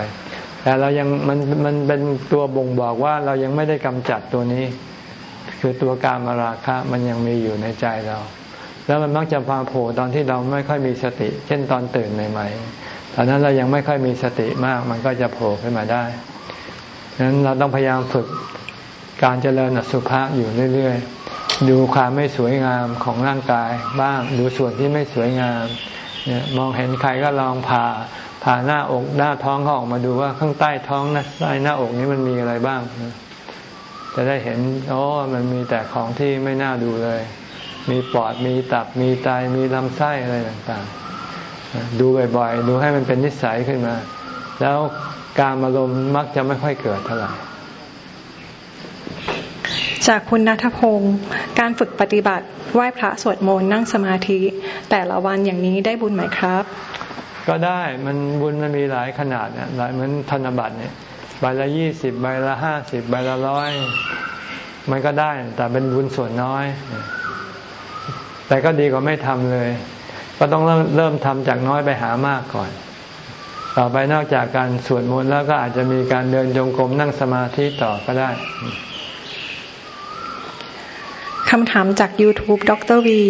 แต่เรายังมันมันเป็นตัวบ่งบอกว่าเรายังไม่ได้กำจัดตัวนี้ คือตัวการมาราคะมันยังมีอยู่ในใจเรา แล้วมันมักจะมาโผล่ตอนที่เราไม่ค่อยมีสติ เช่นตอนตื่นใหม่ๆตอนนั้นเรายังไม่ค่อยมีสติมาก มันก็จะโผล่ขึ้นมาได้ดังนั้นเราต้องพยายามฝึกการเจริญอสุภะอยู่เรื่อยๆ ดูความไม่สวยงามของร่างกาย บ้างดูส่วนที่ไม่สวยงามเนี่ยมองเห็นใครก็ลองผ่าผ่าหน้าอกหน้าท้องเขาออกมาดูว่าข้างใต้ท้องนะใต้หน้าอกนี้มันมีอะไรบ้าง จะได้เห็นโอ้มันมีแต่ของที่ไม่น่าดูเลย มีปอดมีตับมีไตมีลำไส้อะไรต่างๆ ดูบ่อยๆ ดูให้มันเป็นนิสัยขึ้นมา แล้วการอารมณ์มักจะไม่ค่อยเกิดเท่าไหร่จากคุณนัทพงศ์การฝึกปฏิบัติไหว้พระสวดมนต์นั่งสมาธิ แต่ละวันอย่างนี้ได้บุญไหมครับ ก็ได้มันบุญมันมีหลายขนาดเนี่ยหลายเหมือนธนบัตรเนี่ยใบละยี่สิบใบละห้าสิบใบละร้อยมันก็ได้แต่เป็นบุญส่วนน้อย แต่ก็ดีกว่าไม่ทำเลย ก็ต้องเริ่มเริ่มทำจากน้อยไปหามากก่อน ต่อไปนอกจากการสวดมนต์แล้วก็อาจจะมีการเดินจงกรมนั่งสมาธิต่อก็ได้คำถามจาก YouTube ดรวี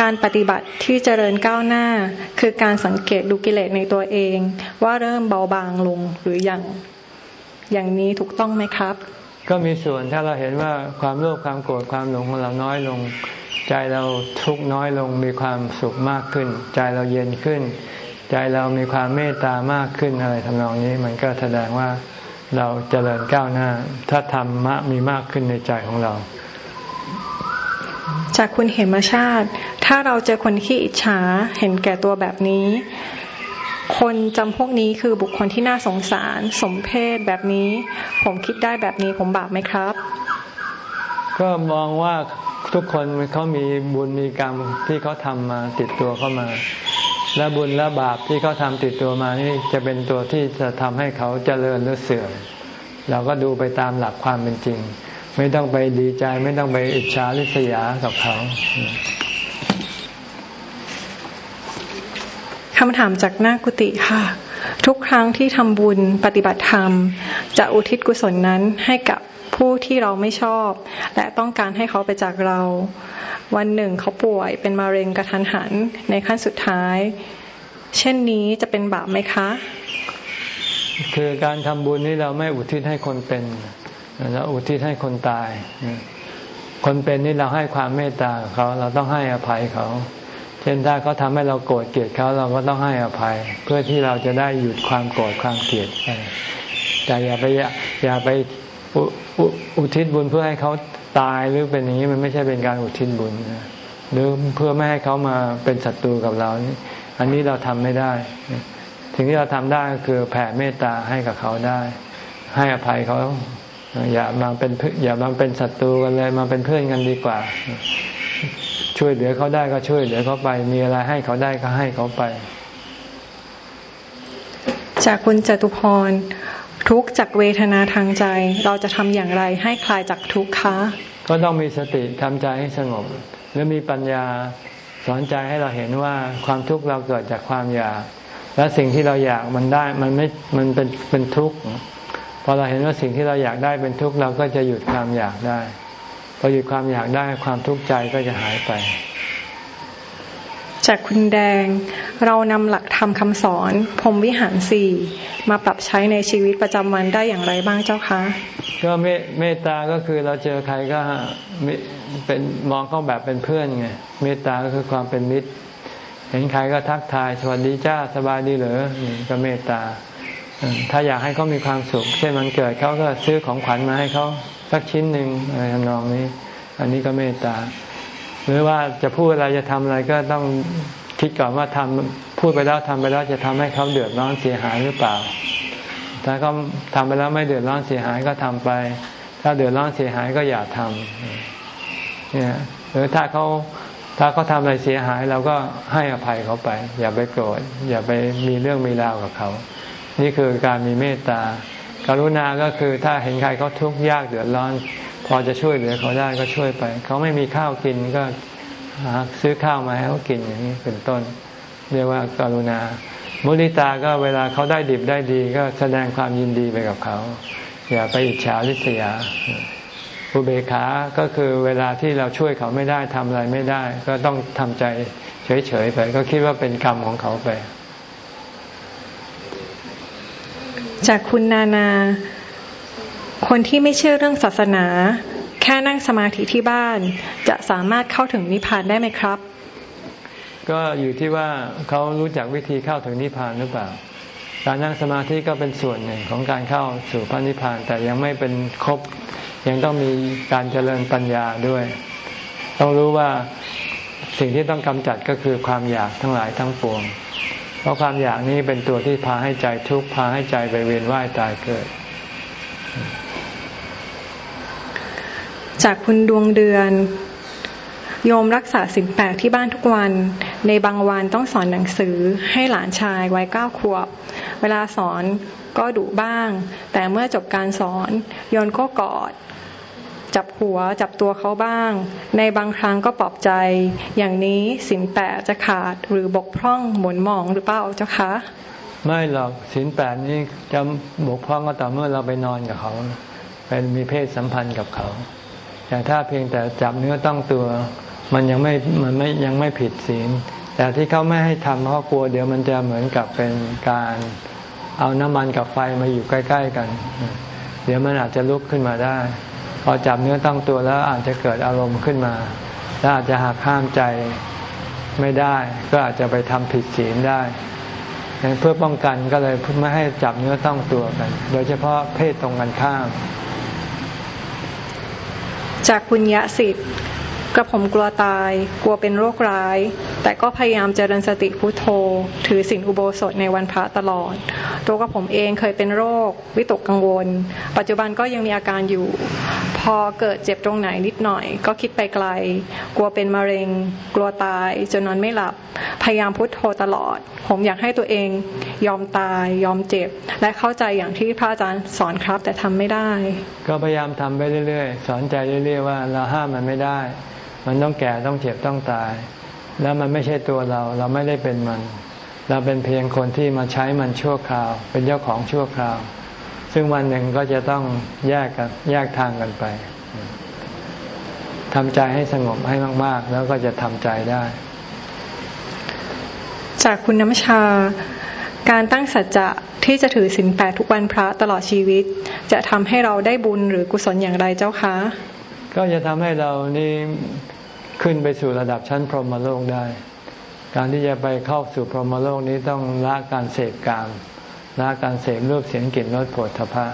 การปฏิบัติที่เจริญก้าวหน้า คือการสังเกตดูกิเลสในตัวเอง ว่าเริ่มเบาบางลงหรืออย่างอย่างนี้ถูกต้องไหมครับ ก็มีส่วนถ้าเราเห็นว่าความโลภความโกรธความหลงของเราน้อยลง ใจเราทุกน้อยลงมีความสุขมากขึ้น ใจเราเย็นขึ้น ใจเรามีความเมตตามากขึ้นอะไรทำนองนี้ มันก็แสดงว่าเราเจริญก้าวหน้า ถ้าธรรมะมีมากขึ้นในใจของเรา จากคุณเหมชาติ ถ้าเราเจอคนที่อิจฉาเห็นแก่ตัวแบบนี้ คนจำพวกนี้คือบุคคลที่น่าสงสาร สมเพศแบบนี้ ผมคิดได้แบบนี้ผมบาปไหมครับ ก็มองว่า ทุกคนเขามีบุญมีกรรมที่เขาทำมาติดตัวเข้ามา และบุญและบาปที่เขาทำติดตัวมานี่จะเป็นตัวที่จะทำให้เขาเจริญหรือเสื่อม เราก็ดูไปตามหลักความเป็นจริง ไม่ต้องไปดีใจไม่ต้องไปอิจฉาริษยากับเขาคำถามจากหน้ากุฏิค่ะ ทุกครั้งที่ทำบุญปฏิบัติธรรม จะอุทิศกุศลนั้นให้กับ ผู้ที่เราไม่ชอบ และต้องการให้เขาไปจากเรา วันหนึ่งเขาป่วยเป็นมะเร็งกระทันหันในขั้นสุดท้าย เช่นนี้จะเป็นบาปไหมคะ คือการทำบุญนี่เราไม่อุทิศให้คนเป็นเราอุทิศให้คนตาย คนเป็นนี่เราให้ความเมตตาเขาเราต้องให้อภัยเขา เช่นถ้าเขาทาให้เราโกรธเกลียดเขาเราก็ต้องให้อภัย เพื่อที่เราจะได้หยุดความโกรธความเกลียดไปแต่อย่าไปอย่าไป อุทิศบุญเพื่อให้เขาตายหรือเป็นอย่างนี้มันไม่ใช่เป็นการอุทิศบุญหรือเพื่อไม่ให้เขามาเป็นศัตรูกับเราอันนี้เราทำไม่ได้สิ่งที่เราทำได้ก็คือแผ่เมตตาให้กับเขาได้ ให้อภัยเขาอย่ามาเป็นอย่ามาเป็นศัตรูกันเลยมาเป็นเพื่อนกันดีกว่า ช่วยเหลือเขาได้ก็ช่วยเหลือเขาไป มีอะไรให้เขาได้ก็ให้เขาไป จากคุณจตุพร ทุกจากเวทนาทางใจ เราจะทำอย่างไรให้คลายจากทุกข์คะก็ต้องมีสติทำใจให้สงบ หรือมีปัญญาสอนใจให้เราเห็นว่าความทุกข์เราเกิดจากความอยาก และสิ่งที่เราอยากมันได้มันไม่มันเป็นเป็นทุกข์พอเราเห็นว่าสิ่งที่เราอยากได้เป็นทุกข์เราก็จะหยุดความอยากได้พอหยุดความอยากได้ความทุกข์ใจก็จะหายไป จากคุณแดง เรานำหลักธรรมคำสอนพรมวิหารสี่มาปรับใช้ในชีวิตประจำวันได้อย่างไรบ้างเจ้าคะ ก็เมตตาก็คือเราเจอใครก็เป็นมองเขาแบบเป็นเพื่อนไงเมตตาก็คือความเป็นมิตร เห็นใครก็ทักทายสวัสดีจ้าสบายดีเหรอก็เมตตา ถ้าอยากให้เขามีความสุข เช่นมันเกิดเขาก็ซื้อของขวัญมาให้เขาสักชิ้นหนึ่งอะไรทำนองนี้ อันนี้ก็เมตตา หรือว่าจะพูดอะไรจะทำอะไรก็ต้องคิดก่อนว่าทำพูดไปแล้วทำไปแล้วจะทำให้เขาเดือดร้อนเสียหายหรือเปล่า ถ้าเขาทำไปแล้วไม่เดือดร้อนเสียหายก็ทำไป ถ้าเดือดร้อนเสียหายก็อย่าทำเนี่ยหรือถ้าเขาถ้าเขาทำอะไรเสียหายเราก็ให้อภัยเขาไป อย่าไปโกรธอย่าไปมีเรื่องมีราวกับเขา นี่คือการมีเมตตากรุณาก็คือถ้าเห็นใครเขาทุกข์ยากเดือดร้อน พอจะช่วยเหลือเขาได้ก็ช่วยไป เขาไม่มีข้าวกินก็หาซื้อข้าวมาให้เขากินอย่างนี้เป็นต้น เรียกว่าการุณา มุนิตาก็เวลาเขาได้ดิบได้ดีก็แสดงความยินดีไปกับเขา อย่าไปอิจฉาริษยาอุเบกขา ก็คือเวลาที่เราช่วยเขาไม่ได้ทำอะไรไม่ได้ ก็ต้องทำใจเฉยๆไป ก็คิดว่าเป็นกรรมของเขาไป จากคุณนานา คนที่ไม่เชื่อเรื่องศาสนา แค่นั่งสมาธิที่บ้าน จะสามารถเข้าถึงนิพพานได้ไหมครับ ก็อยู่ที่ว่าเขารู้จักวิธีเข้าถึงนิพพานหรือเปล่า การนั่งสมาธิก็เป็นส่วนหนึ่งของการเข้าสู่พระนิพพานแต่ยังไม่เป็นครบ ยังต้องมีการเจริญปัญญาด้วย ต้องรู้ว่าสิ่งที่ต้องกำจัดก็คือความอยากทั้งหลายทั้งปวง เพราะความอยากนี้เป็นตัวที่พาให้ใจทุกข์พาให้ใจไปเวียนว่ายตายเกิด จากคุณดวงเดือน โยมรักษาสิ่งแปลกที่บ้านทุกวัน ในบางวันต้องสอนหนังสือให้หลานชายวัยเก้าขวบ เวลาสอนก็ดุบ้าง แต่เมื่อจบการสอน โยนก็กอด จับหัวจับตัวเขาบ้าง ในบางครั้งก็ปลอบใจ อย่างนี้สินแปดจะขาดหรือบกพร่องหมุนมองหรือเปล่าเจ้าคะ ไม่หรอกสินแปดนี้จะบกพร่องก็ต่อเมื่อเราไปนอนกับเขาเป็นมีเพศสัมพันธ์กับเขา อย่ถ้าเพียงแต่จับเนื้อต้องตัว มันยังไม่มันไม่ยังไม่ผิดศีล แต่ที่เขาไม่ให้ทำเพราะกลัวเดี๋ยวมันจะเหมือนกับเป็นการเอาน้ำมันกับไฟมาอยู่ใกล้ ๆ กัน เดี๋ยวมันอาจจะลุกขึ้นมาได้ พอจับเนื้อต้องตัวแล้วอาจจะเกิดอารมณ์ขึ้นมา แล้วอาจจะหักข้ามใจไม่ได้ ก็อาจจะไปทำผิดศีลได้เพื่อป้องกันก็เลยไม่ให้จับเนื้อต้องตัวกัน โดยเฉพาะเพศตรงกันข้าม จากคุณยะสิทธิ์ กระผมกลัวตาย กลัวเป็นโรคร้าย แต่ก็พยายามเจริญสติพุโทโธ ถือสิ่งอุโบสถในวันพระตลอด ตัวกับผมเองเคยเป็นโรค วิตกกังวล ปัจจุบันก็ยังมีอาการอยู่ พอเกิดเจ็บตรงไหนนิดหน่อย ก็คิดไปไกล กลัวเป็นมะเร็ง กลัวตาย จนนอนไม่หลับ พยายามพุโทโธตลอด ผมอยากให้ตัวเองยอมตาย ยอมเจ็บ และเข้าใจอย่างที่พระอาจารย์สอนครับแต่ทำไม่ได้ ก็พยายามทำไปเรื่อยๆ สอนใจเรื่อยๆว่าเราห้ามมันไม่ได้ มันต้องแก่ต้องเจ็บต้องตาย แล้วมันไม่ใช่ตัวเรา เราไม่ได้เป็นมัน เราเป็นเพียงคนที่มาใช้มันชั่วคราว เป็นเจ้าของชั่วคราว ซึ่งวันหนึ่งก็จะต้องแยกกันแยกทางกันไปทำใจให้สงบให้มาก ๆ แล้วก็จะทำใจได้ จากคุณน้ำชา การตั้งสัจจะที่จะถือศีลแปดทุกวันพระตลอดชีวิต จะทำให้เราได้บุญหรือกุศลอย่างไรเจ้าคะ ก็จะทำให้เรานี่ ขึ้นไปสู่ระดับชั้นพรหมโลกได้ การที่จะไปเข้าสู่พรหมโลกนี้ต้องละการเสพกามละการเสพรูปเสียงกลิ่นรสผลทพะ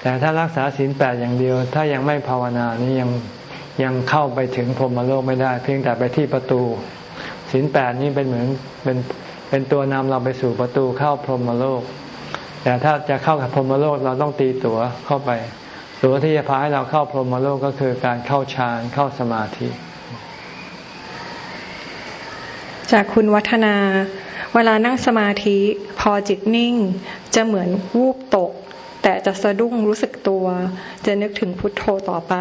แต่ถ้ารักษาศีลแปดอย่างเดียว ถ้ายังไม่ภาวนานี้ยังยังเข้าไปถึงพรหมโลกไม่ได้ เพียงแต่ไปที่ประตูศีลแปดนี้เป็นเหมือนเป็นเป็นตัวนำเราไปสู่ประตูเข้าพรหมโลก แต่ถ้าจะเข้ากับพรหมโลกเราต้องตีตั๋วเข้าไป ตั๋วที่จะพาให้เราเข้าพรหมโลกก็คือการเข้าฌานเข้าสมาธิ จากคุณวัฒนา เวลานั่งสมาธิพอจิตนิ่ง จะเหมือนวูบตก แต่จะสะดุ้งรู้สึกตัว จะนึกถึงพุทโธต่อไป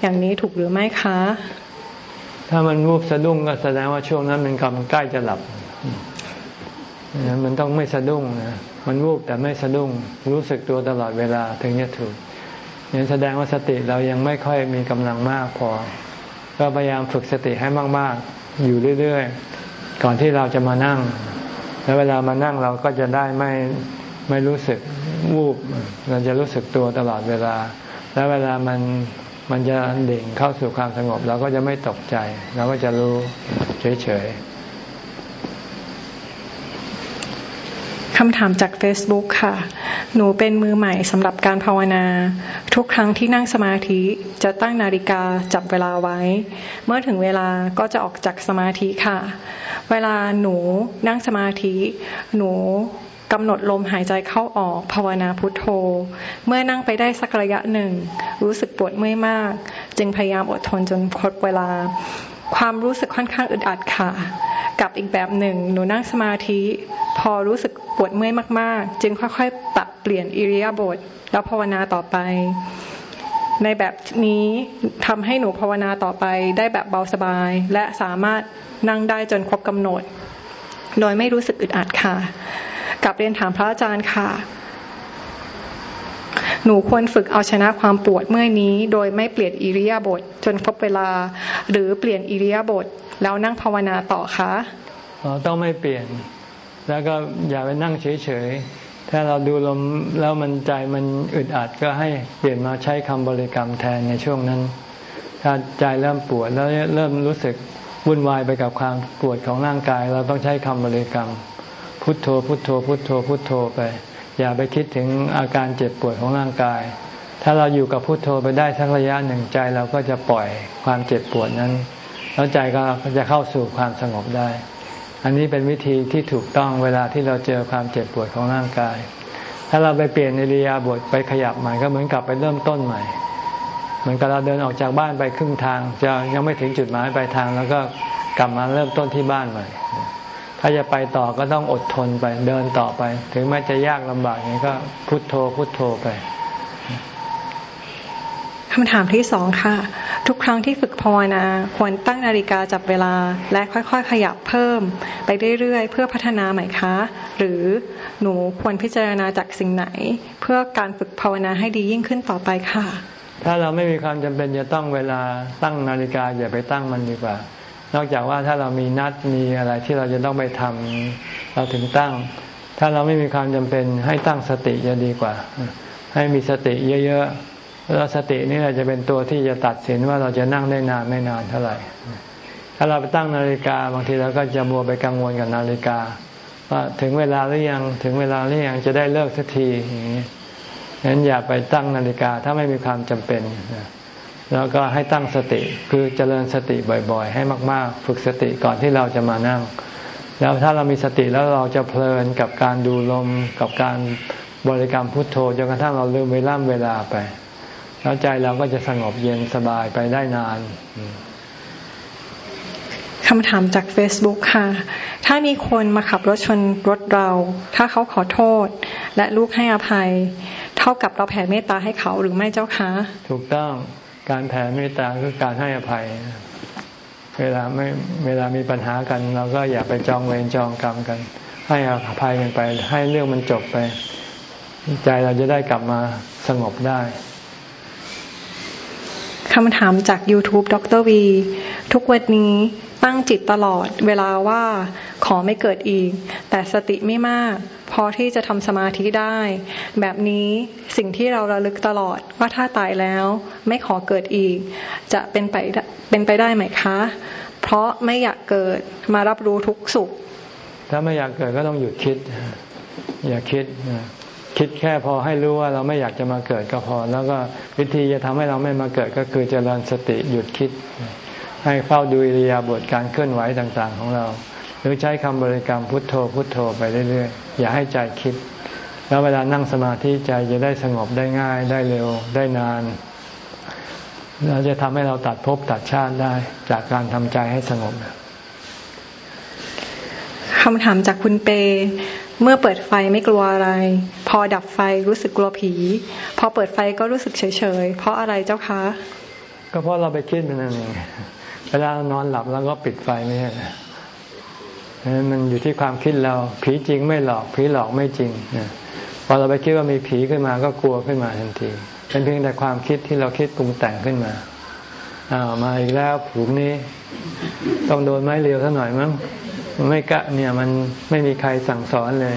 อย่างนี้ถูกหรือไม่คะ ถ้ามันวูบสะดุ้งก็แสดงว่าช่วงนั้นมันกำลังใกล้จะหลับมันต้องไม่สะดุ้งนะมันวูบแต่ไม่สะดุ้ง รู้สึกตัวตลอดเวลาถึงจะถูกนี่แสดงว่าสติเรายังไม่ค่อยมีกำลังมากพอ ก็พยายามฝึกสติให้มาก ๆ อยู่เรื่อย ๆ ก่อนที่เราจะมานั่ง แล้วเวลามานั่งเราก็จะได้ไม่ไม่รู้สึกวูบ เราจะรู้สึกตัวตลอดเวลา แล้วเวลามันมันจะเด่งเข้าสู่ความสงบ เราก็จะไม่ตกใจ เราก็จะรู้เฉยๆ คำถามจาก Facebook ค่ะ หนูเป็นมือใหม่สำหรับการภาวนา ทุกครั้งที่นั่งสมาธิจะตั้งนาฬิกาจับเวลาไว้ เมื่อถึงเวลาก็จะออกจากสมาธิค่ะ เวลาหนูนั่งสมาธิ หนูกำหนดลมหายใจเข้าออกภาวนาพุทโธ เมื่อนั่งไปได้สักระยะหนึ่ง รู้สึกปวดเมื่อยมาก จึงพยายามอดทนจนครบเวลา ความรู้สึกค่อนข้างอึดอัดค่ะ กับอีกแบบหนึ่ง หนูนั่งสมาธิ พอรู้สึกปวดเมื่อยมาก ๆ จึงค่อยๆปรับเปลี่ยนอิริยาบถแล้วภาวนาต่อไป ในแบบนี้ทำให้หนูภาวนาต่อไปได้แบบเบาสบาย และสามารถนั่งได้จนครบกำหนด โดยไม่รู้สึกอึดอัดค่ะกับเรียนถามพระอาจารย์ค่ะ หนูควรฝึกเอาชนะความปวดเมื่อยนี้ โดยไม่เปลี่ยนอิริยาบถจนครบเวลา หรือเปลี่ยนอิริยาบถแล้วนั่งภาวนาต่อคะต้องไม่เปลี่ยน แล้วก็อย่าไปนั่งเฉยๆ ถ้าเราดูลมแล้วมันใจมันอึดอัดก็ให้เปลี่ยนมาใช้คำบริกรรมแทนในช่วงนั้น ถ้าใจเริ่มปวดแล้วเริ่มรู้สึกวุ่นวายไปกับความปวดของร่างกาย เราต้องใช้คำบริกรรม พุทโธพุทโธพุทโธพุทโธไป อย่าไปคิดถึงอาการเจ็บปวดของร่างกาย ถ้าเราอยู่กับพุทโธไปได้ทั้งระยะหนึ่งใจเราก็จะปล่อยความเจ็บปวดนั้น แล้วใจก็จะเข้าสู่ความสงบได้ อันนี้เป็นวิธีที่ถูกต้องเวลาที่เราเจอความเจ็บปวดของร่างกาย ถ้าเราไปเปลี่ยนอิริยาบถไปขยับใหม่ก็เหมือนกับไปเริ่มต้นใหม่เหมือนกับเราเดินออกจากบ้านไปครึ่งทาง จะยังไม่ถึงจุดหมายปลายทาง แล้วก็กลับมาเริ่มต้นที่บ้านใหม่ ถ้าจะไปต่อก็ต้องอดทนไปเดินต่อไป ถึงแม้จะยากลำบากอย่างนี้ก็พุโทโธพุโทโธไปคำถามที่สองค่ะ ทุกครั้งที่ฝึกภาวนาควรตั้งนาฬิกาจับเวลา และค่อยๆ ขยับเพิ่ม ไปเรื่อยๆ เพื่อพัฒนาไหมคะ หรือหนูควรพิจารณาจากสิ่งไหน เพื่อการฝึกภาวนาให้ดียิ่งขึ้นต่อไปค่ะ ถ้าเราไม่มีความจำเป็นจะต้องเวลาตั้งนาฬิกาอย่าไปตั้งมันดีกว่า นอกจากว่าถ้าเรามีนัดมีอะไรที่เราจะต้องไปทำเราถึงตั้ง ถ้าเราไม่มีความจำเป็นให้ตั้งสติจะดีกว่า ให้มีสติเยอะๆแล้วสตินี่แหละจะเป็นตัวที่จะตัดสินว่าเราจะนั่งได้นานไม่นานเท่าไหร่ ถ้าเราไปตั้งนาฬิกาบางทีเราก็จะมัวไปกังวลกับนาฬิกา ว่าถึงเวลาหรือยังถึงเวลาหรือยังจะได้เลิกสักทีอย่างนี้ฉะนั้นอย่าไปตั้งนาฬิกาถ้าไม่มีความจำเป็น แล้วก็ให้ตั้งสติคือเจริญสติบ่อยๆ ให้มากๆ ฝึกสติก่อนที่เราจะมานั่งพแล้วถ้าเรามีสติแล้วเราจะเพลินกับการดูลมกับการบริกรรมพุทโธจนกระทั่งเราลืมเวลาเวลาไป แล้วใจเราก็จะสงบเย็นสบายไปได้นานคำถามจาก Facebook ค่ะ ถ้ามีคนมาขับรถชนรถเรา ถ้าเขาขอโทษ และลูกให้อภัย เท่ากับเราแผ่เมตตาให้เขาหรือไม่เจ้าคะ ถูกต้อง การแผ่เมตตาคือการให้อภัย เวลาไม่เวลามีปัญหากัน เราก็อย่าไปจองเวรจองกรรมกัน ให้อภัยกันไป ให้เรื่องมันจบไป ใจเราจะได้กลับมาสงบได้คำถามจาก YouTube ดรวี ทุกวันนี้ ตั้งจิตตลอดเวลาว่าขอไม่เกิดอีก แต่สติไม่มาก พอที่จะทำสมาธิได้ แบบนี้สิ่งที่เราระลึกตลอดว่าถ้าตายแล้วไม่ขอเกิดอีก จะเป็นไปเป็นไปได้ไหมคะ เพราะไม่อยากเกิดมารับรู้ทุกสุข ถ้าไม่อยากเกิดก็ต้องหยุดคิด อย่าคิดคิดแค่พอให้รู้ว่าเราไม่อยากจะมาเกิดก็พอ แล้วก็วิธีจะทำให้เราไม่มาเกิดก็คือเจริญสติหยุดคิด ให้เฝ้าดูอิริยาบถการเคลื่อนไหวต่างๆ ของเรา หรือใช้คำบริกรรมพุทโธพุทโธไปเรื่อยๆ อย่าให้ใจคิด แล้วเวลานั่งสมาธิใจจะได้สงบได้ง่ายได้เร็วได้นานเราจะทำให้เราตัดภพตัดชาติได้จากการทำใจให้สงบคำถามจากคุณเป เมื่อเปิดไฟไม่กลัวอะไร พอดับไฟรู้สึกกลัวผี พอเปิดไฟก็รู้สึกเฉยๆ เพราะอะไรเจ้าคะ ก็เพราะเราไปคิดมันนั่นเอง เวลานอนหลับแล้วก็ปิดไฟไม่ใช่มันอยู่ที่ความคิดเรา ผีจริงไม่หลอก ผีหลอกไม่จริงพอเราไปคิดว่ามีผีขึ้นมาก็กลัวขึ้นมาทันทีเป็นเพียงแต่ความคิดที่เราคิดปรุงแต่งขึ้นมาอ้าวมาอีกแล้วผูกนี้ ต้องโดนไม้เรียวสักหน่อยมั้งไม่กะเนี่ยมันไม่มีใครสั่งสอนเลย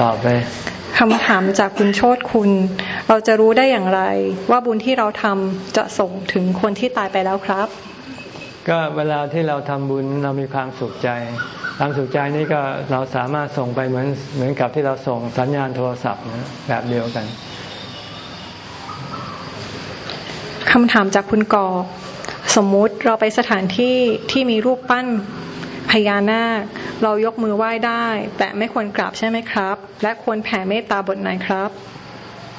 ต่อไป คำถามจากคุณโชตคุณ เราจะรู้ได้อย่างไร ว่าบุญที่เราทำจะส่งถึงคนที่ตายไปแล้วครับ ก็เวลาที่เราทำบุญเรามีความสุขใจความสุขใจนี้ก็เราสามารถส่งไปเหมือนเหมือนกับที่เราส่งสัญญาณโทรศัพท์นะแบบเดียวกันคำถามจากคุณกอสมมุติเราไปสถานที่ที่มีรูปปั้น พญานาค เรายกมือไหว้ได้ แต่ไม่ควรกราบใช่ไหมครับ และควรแผ่เมตตาบทไหนครับ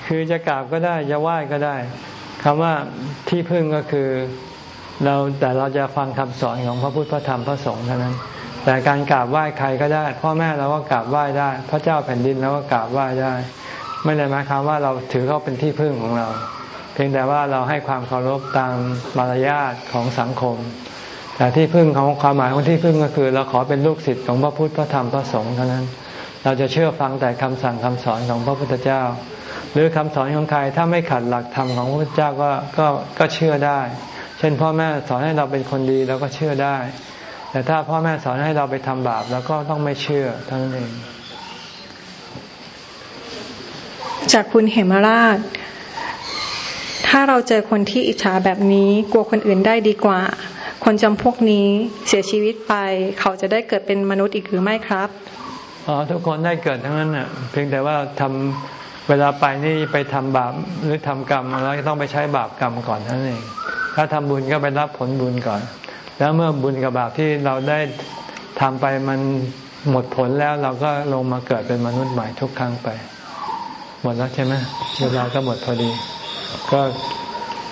คือจะกราบก็ได้จะไหว้ก็ได้คำว่าที่พึ่งก็คือเราแต่เราจะฟังคำสอนของพระพุทธพระธรรมพระสงฆ์เท่านั้น แต่การกราบไหว้ใครก็ได้ พ่อแม่เราก็กราบไหว้ได้ พระเจ้าแผ่นดินเราก็กราบไหว้ได้ ไม่ได้หมายความว่าเราถือเขาเป็นที่พึ่งของเรา เพียงแต่ว่าเราให้ความเคารพตามมารยาทของสังคม แต่ที่พึ่งของความหมายของที่พึ่งก็คือ เราขอเป็นลูกศิษย์ของพระพุทธพระธรรมพระสงฆ์เท่านั้น เราจะเชื่อฟังแต่คำสั่งคำสอนของพระพุทธเจ้า หรือคำสอนของใครถ้าไม่ขัดหลักธรรมของพระพุทธเจ้าก็ก็ก็เชื่อได้ เช่นพ่อแม่สอนให้เราเป็นคนดีเราก็เชื่อได้ แต่ถ้าพ่อแม่สอนให้เราไปทำบาปเราก็ต้องไม่เชื่อทั้งนั้นเอง จากคุณเหมราช ถ้าเราเจอคนที่อิจฉาแบบนี้กลัวคนอื่นได้ดีกว่า คนจำพวกนี้เสียชีวิตไป เขาจะได้เกิดเป็นมนุษย์อีกหรือไม่ครับอ๋อทุกคนได้เกิดทั้งนั้นน่ะเพียงแต่ว่าทำเวลาไปนี่ไปทำบาปหรือทำกรรมแล้วต้องไปใช้บาปกรรมก่อนท่านเอง ถ้าทำบุญก็ไปรับผลบุญก่อน แล้วเมื่อบุญกับบาปที่เราได้ทำไปมันหมดผลแล้วเราก็ลงมาเกิดเป็นมนุษย์ใหม่ทุกครั้งไป หมดแล้วใช่ไหมเวลาก็หมดพอดี ก็